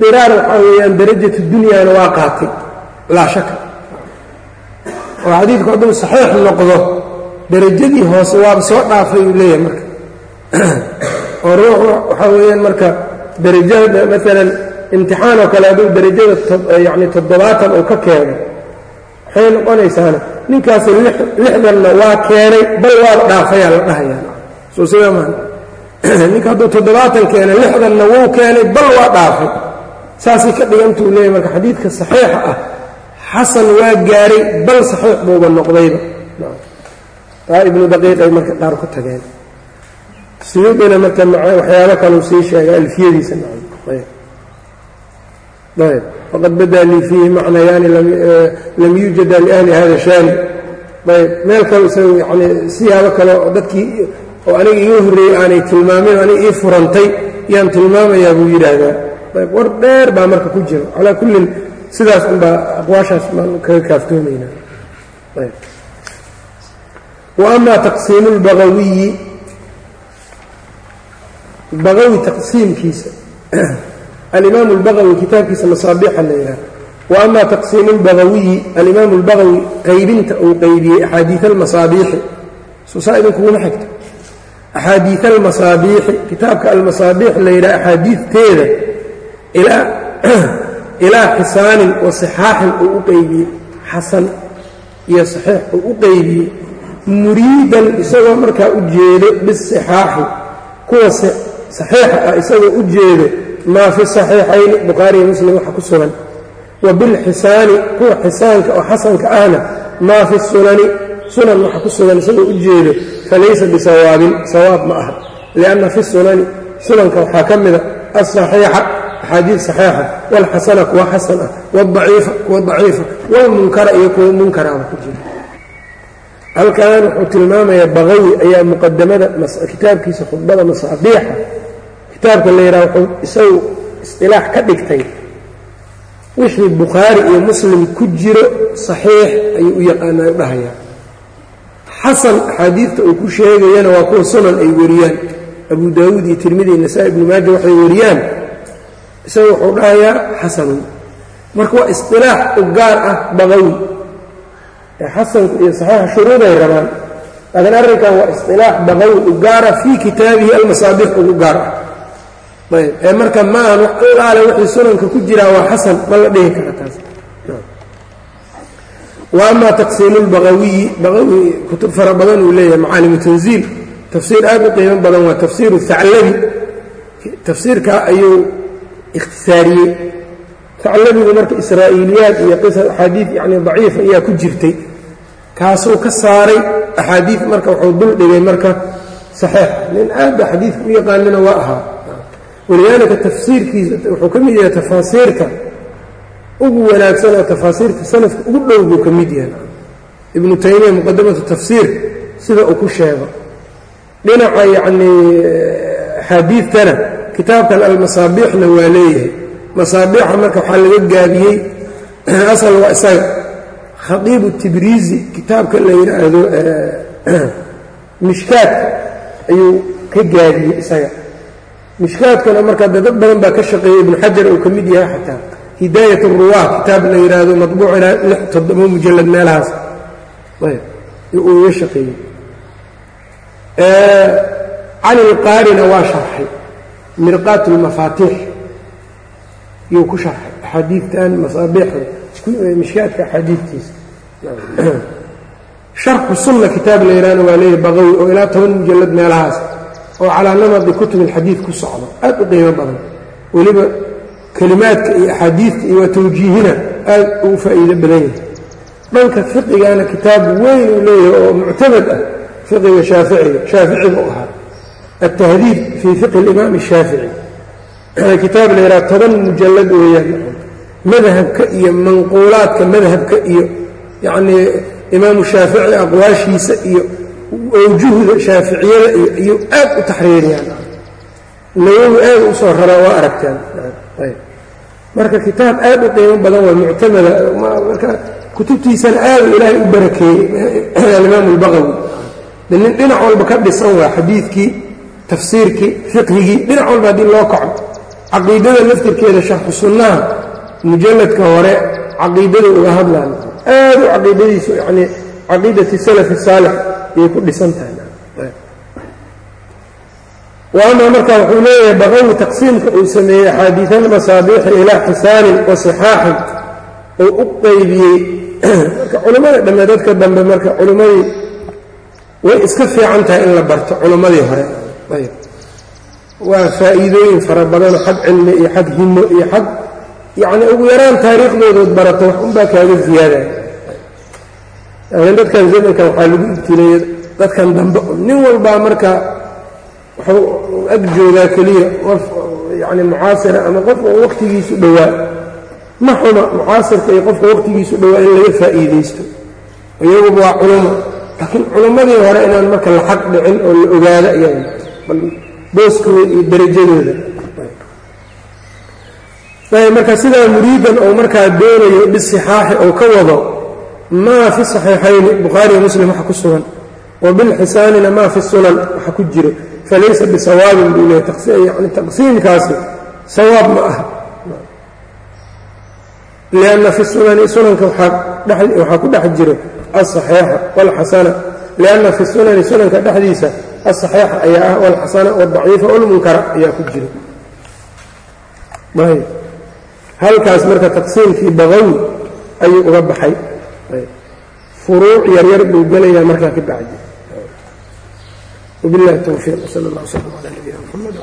Diraar waxaa weeyaan darajatu dunyaana waa qaatay. Laa shaka oo xadiidku hadduu saxiix noqdo darajadii hoose waaba soo dhaafay uu leeyahay marka. Oo ruux waxaa weeyaan marka darajada maalan imtixaan oo kale hadduu darajada yacni toddobaatan uu ka keeno waxay noqonaysaana ninkaasi lixdanna waa keenay bal waaba dhaafayaa la dhahayaa. Soo ninka hadduu toddobaatan keenay lixdanna wuu keenay bal waa dhaafay. Saasay ka dhigantuu leeyahy marka xadiidka saxiixa ah. Xasan waa gaaray bal saxiix buuba noqdayba. Taa ibnu daqiiqay marka qaar ku tageen. Siyuudina marka waxyaabo kaleu sii sheega alfiyadiisa faqad badaa lii fiihi macnayaani lam yuujada liahli hada shaani. Ayb. Meel kale isaga yani siyaabo kale oo dadkii oo aniga iga horreeyey aanay tilmaamin aniga ii furantay yaan tilmaamayaa buu yidhaahdaa. Ayb. War dheer baa marka ku jiro calaa kullin sidaas unbaa aqwaashaas baan kaga kaaftoomaynaa. Ayb. Wa ama taqsiimu alimaam اlbagawi kitaabkiisa masaabiixa la yidhaha wa ama taqsiimu اlbagawiyi alimaam اlbagawi qaybinta uu qaybiyey axaadiid almasaabiixi susaa idinkuguma xigto axaadiid almasaabiixi kitaabka almasaabiix la yidhaha axaadiidteeda ilaa ilaa xisaanin wa sixaaxin uu u qeybiyey xasan iyo saxiix uu u qeybiyey muriidan isagoo markaa u jeedo bisixaaxi kuwa saxiixa ah isagoo u jeedo maa fi saxiixayni bukhaariyo muslim waxa ku sugan. Wa bilxisaani kuwa xisaanka oo xasanka ahna maa fi sunani sunan waxa ku sugan isagoo u jeedo falaysa bisawaabin sawaab ma aha. Lianna fi sunani sunanka waxaa ka mida alsaxiixa axaadiid saxiixa waalxasana kuwa xasan ah waaldaciifa kuwa daciifa waalmunkara iyo kuwa munkaraba ku jira. Halkan wuxuu tilmaamayaa baqawi ayaa muqadamada kitaabkiisa khudbada masaabiixa kitaabka la yidhaha wuxuu isagu istilaax ka dhigtay. Wixii bukhaari iyo muslim ku jiro saxiix ayuu u yaqaanaa u dhahayaa xasan axaadiidta uu ku sheegayana waa kuwa sunan ay wariyaan abu daawuud iyo tirmidi iyo nasaa-i ibnu maaja waxay wariyaan isaga wuxuu dhahayaa xasanun. Marka waa istilaax u gaar ah baqawi ee xasanku iyo saxiixa shuruuday rabaan. Laakiin arrinkan waa istilaax baqawi u gaara fii kitaabihi almasaabix ugu gaar ah marka ma ahan wax allaale wixii sunanka ku jiraa waa xasan ma la dhihi kara taas. Wa ama lbaqawiyi baqawi kutub fara badan uu leeyahay macaalimu tanziil. Tafsiir aad u qiimo badan waa tafsiiru thaclabi tafsiirkaa ayuu ikhtisaariyey. Thaclabigu marka israa'iiliyaad iyo axaadiid yacni daciifa ayaa ku jirtay. Kaasuu ka saaray axaadiid marka wuxuu dul dhigay marka saxiix. Nin aadba xadiidka u yaqaanina waa ahaa walidaalika tafsiirkiisa wuxuu ka mid yahay tafaasiirta ugu wanaagsan oo tafaasiirta salafka ugu dhow buu ka mid yahay. Ibnu taymiya muqadamatu tafsiir sida uu ku sheego. Dhinaca yacnii axaadiidtana kitaabkan almasaabiixna waa leeyahay. Masaabiixa marka waxaa laga gaabiyey asal waa isaga. Khadiibu tibriizi kitaabka la yidhaahdo mishkaadka ayuu ka gaabiyey isaga mishkaadkana marka de dad badan baa ka shaqeeyey ibnu xajar uu ka mid yahay xataa. Hidaayat ruwaa kitaab la yidhaahdo maطbuucina lix toddoba mujalad meelahaas. Uu iga shaqeeyey cali lqaarina waa sharxay. Mirqaat اlmafaatiix yuu ku sharxay axaadiidtan masaabiixda mishkaadka axaadiidtiisa. Sharxu sunna kitaab la yidhahna waa leeyahy baqawi oo ilaa toban mujalad meelahaas oo calaa namadi kutub alxadiid ku socdo aad u qiimo badan. Weliba kelimaadka iyo axaadiidta iyo waa tawjiihina aad uu faa'iido badan yahay. Dhanka fiqigana kitaab weyn uu leeyahay oo muctamad ah fiqiga shaaficiga shaaficiga u ahaa. Altahdiib fii fiqhi alimaam ashaafici kitaab la yidhaha toban mujallad weeyaan. Madhabka iyo manquulaadka madhabka iyo yacnii imaamu shaafici aqwaashiisa iyo awjuhda shaaficiyada iyo aad u taxriiriyaan nawowi aad u soo waa aragtaan ayb. Marka kitaab aad u qiimo badan waa muctamada marka kutubtiisana aadu ilaahay u barakeeyey alimaam albaqawi de dhinac walba ka dhisan waa xadiidkii tafsiirkii fiqhigii dhinac walba haddii loo kaco. Caqiidada laftirkeeda sharxu mujalladka hore caqiidada uga hadlaan. Aad caqiidadiisu yanii caqiidati salafi saalix ayay ku dhisan tahay. Wa ama marka wuxuu leeyahay baqawi taqsiimka uu sameeyey axaadiian masaabiixi ilaa xisaanin wa sixaaxin uu u qaybiyey. Marka culimmada dhamme dadka dambe marka culimmadii way iska fiican tahay in la barto culimmadii hore. Waa faa'iidooyin fara badanoo xag cilmi iyo xag himo iyo xag yacni ugu yaraan taariikhdoodood barato wax unbaa kaaga ziyaadaya dadkan zamankan waxaa lagu ibtileeyey dadkan dambe. Nin walbaa marka wuxuu ag joogaa keliya qof yacni mucaasira ama qofka waqtigiisu dhowaa. Ma xuma mucaasirka iyo qofka waqtigiisu dhowaa in laga faa'iidaysto. Iyaguba waa culummo laakiin culummadii hore inaan marka la xaq dhicin oo la ogaado iyaga bal booskooda iyo darajadooda. Marka sidaa muriidan oo markaa doonayo bisixaaxi oo ka wado maa fi saxiixayni bukhaariyo muslim waxa ku sugan wa bilxisaanina maa fi sunan waxa ku jiro falaysa bisawaabin buu leeyahy yani taqsiimkaasi sawaab ma aha. Lianna fi sunani sunanka waxaa ku dhex jiro alsaxiixa waalxasana lianna fi sunani sunanka dhexdiisa alsaxiixa ayaa ah walxasana waaldaciifa walmunkara ayaa ku jiro halkaas marka taqsiimkii baqawi ayuu uga baxay furuuc yaryar buu gelayaa markaa ka bacdi. Wabilahi towfiiq sal allah slam ala nabiyina mxamed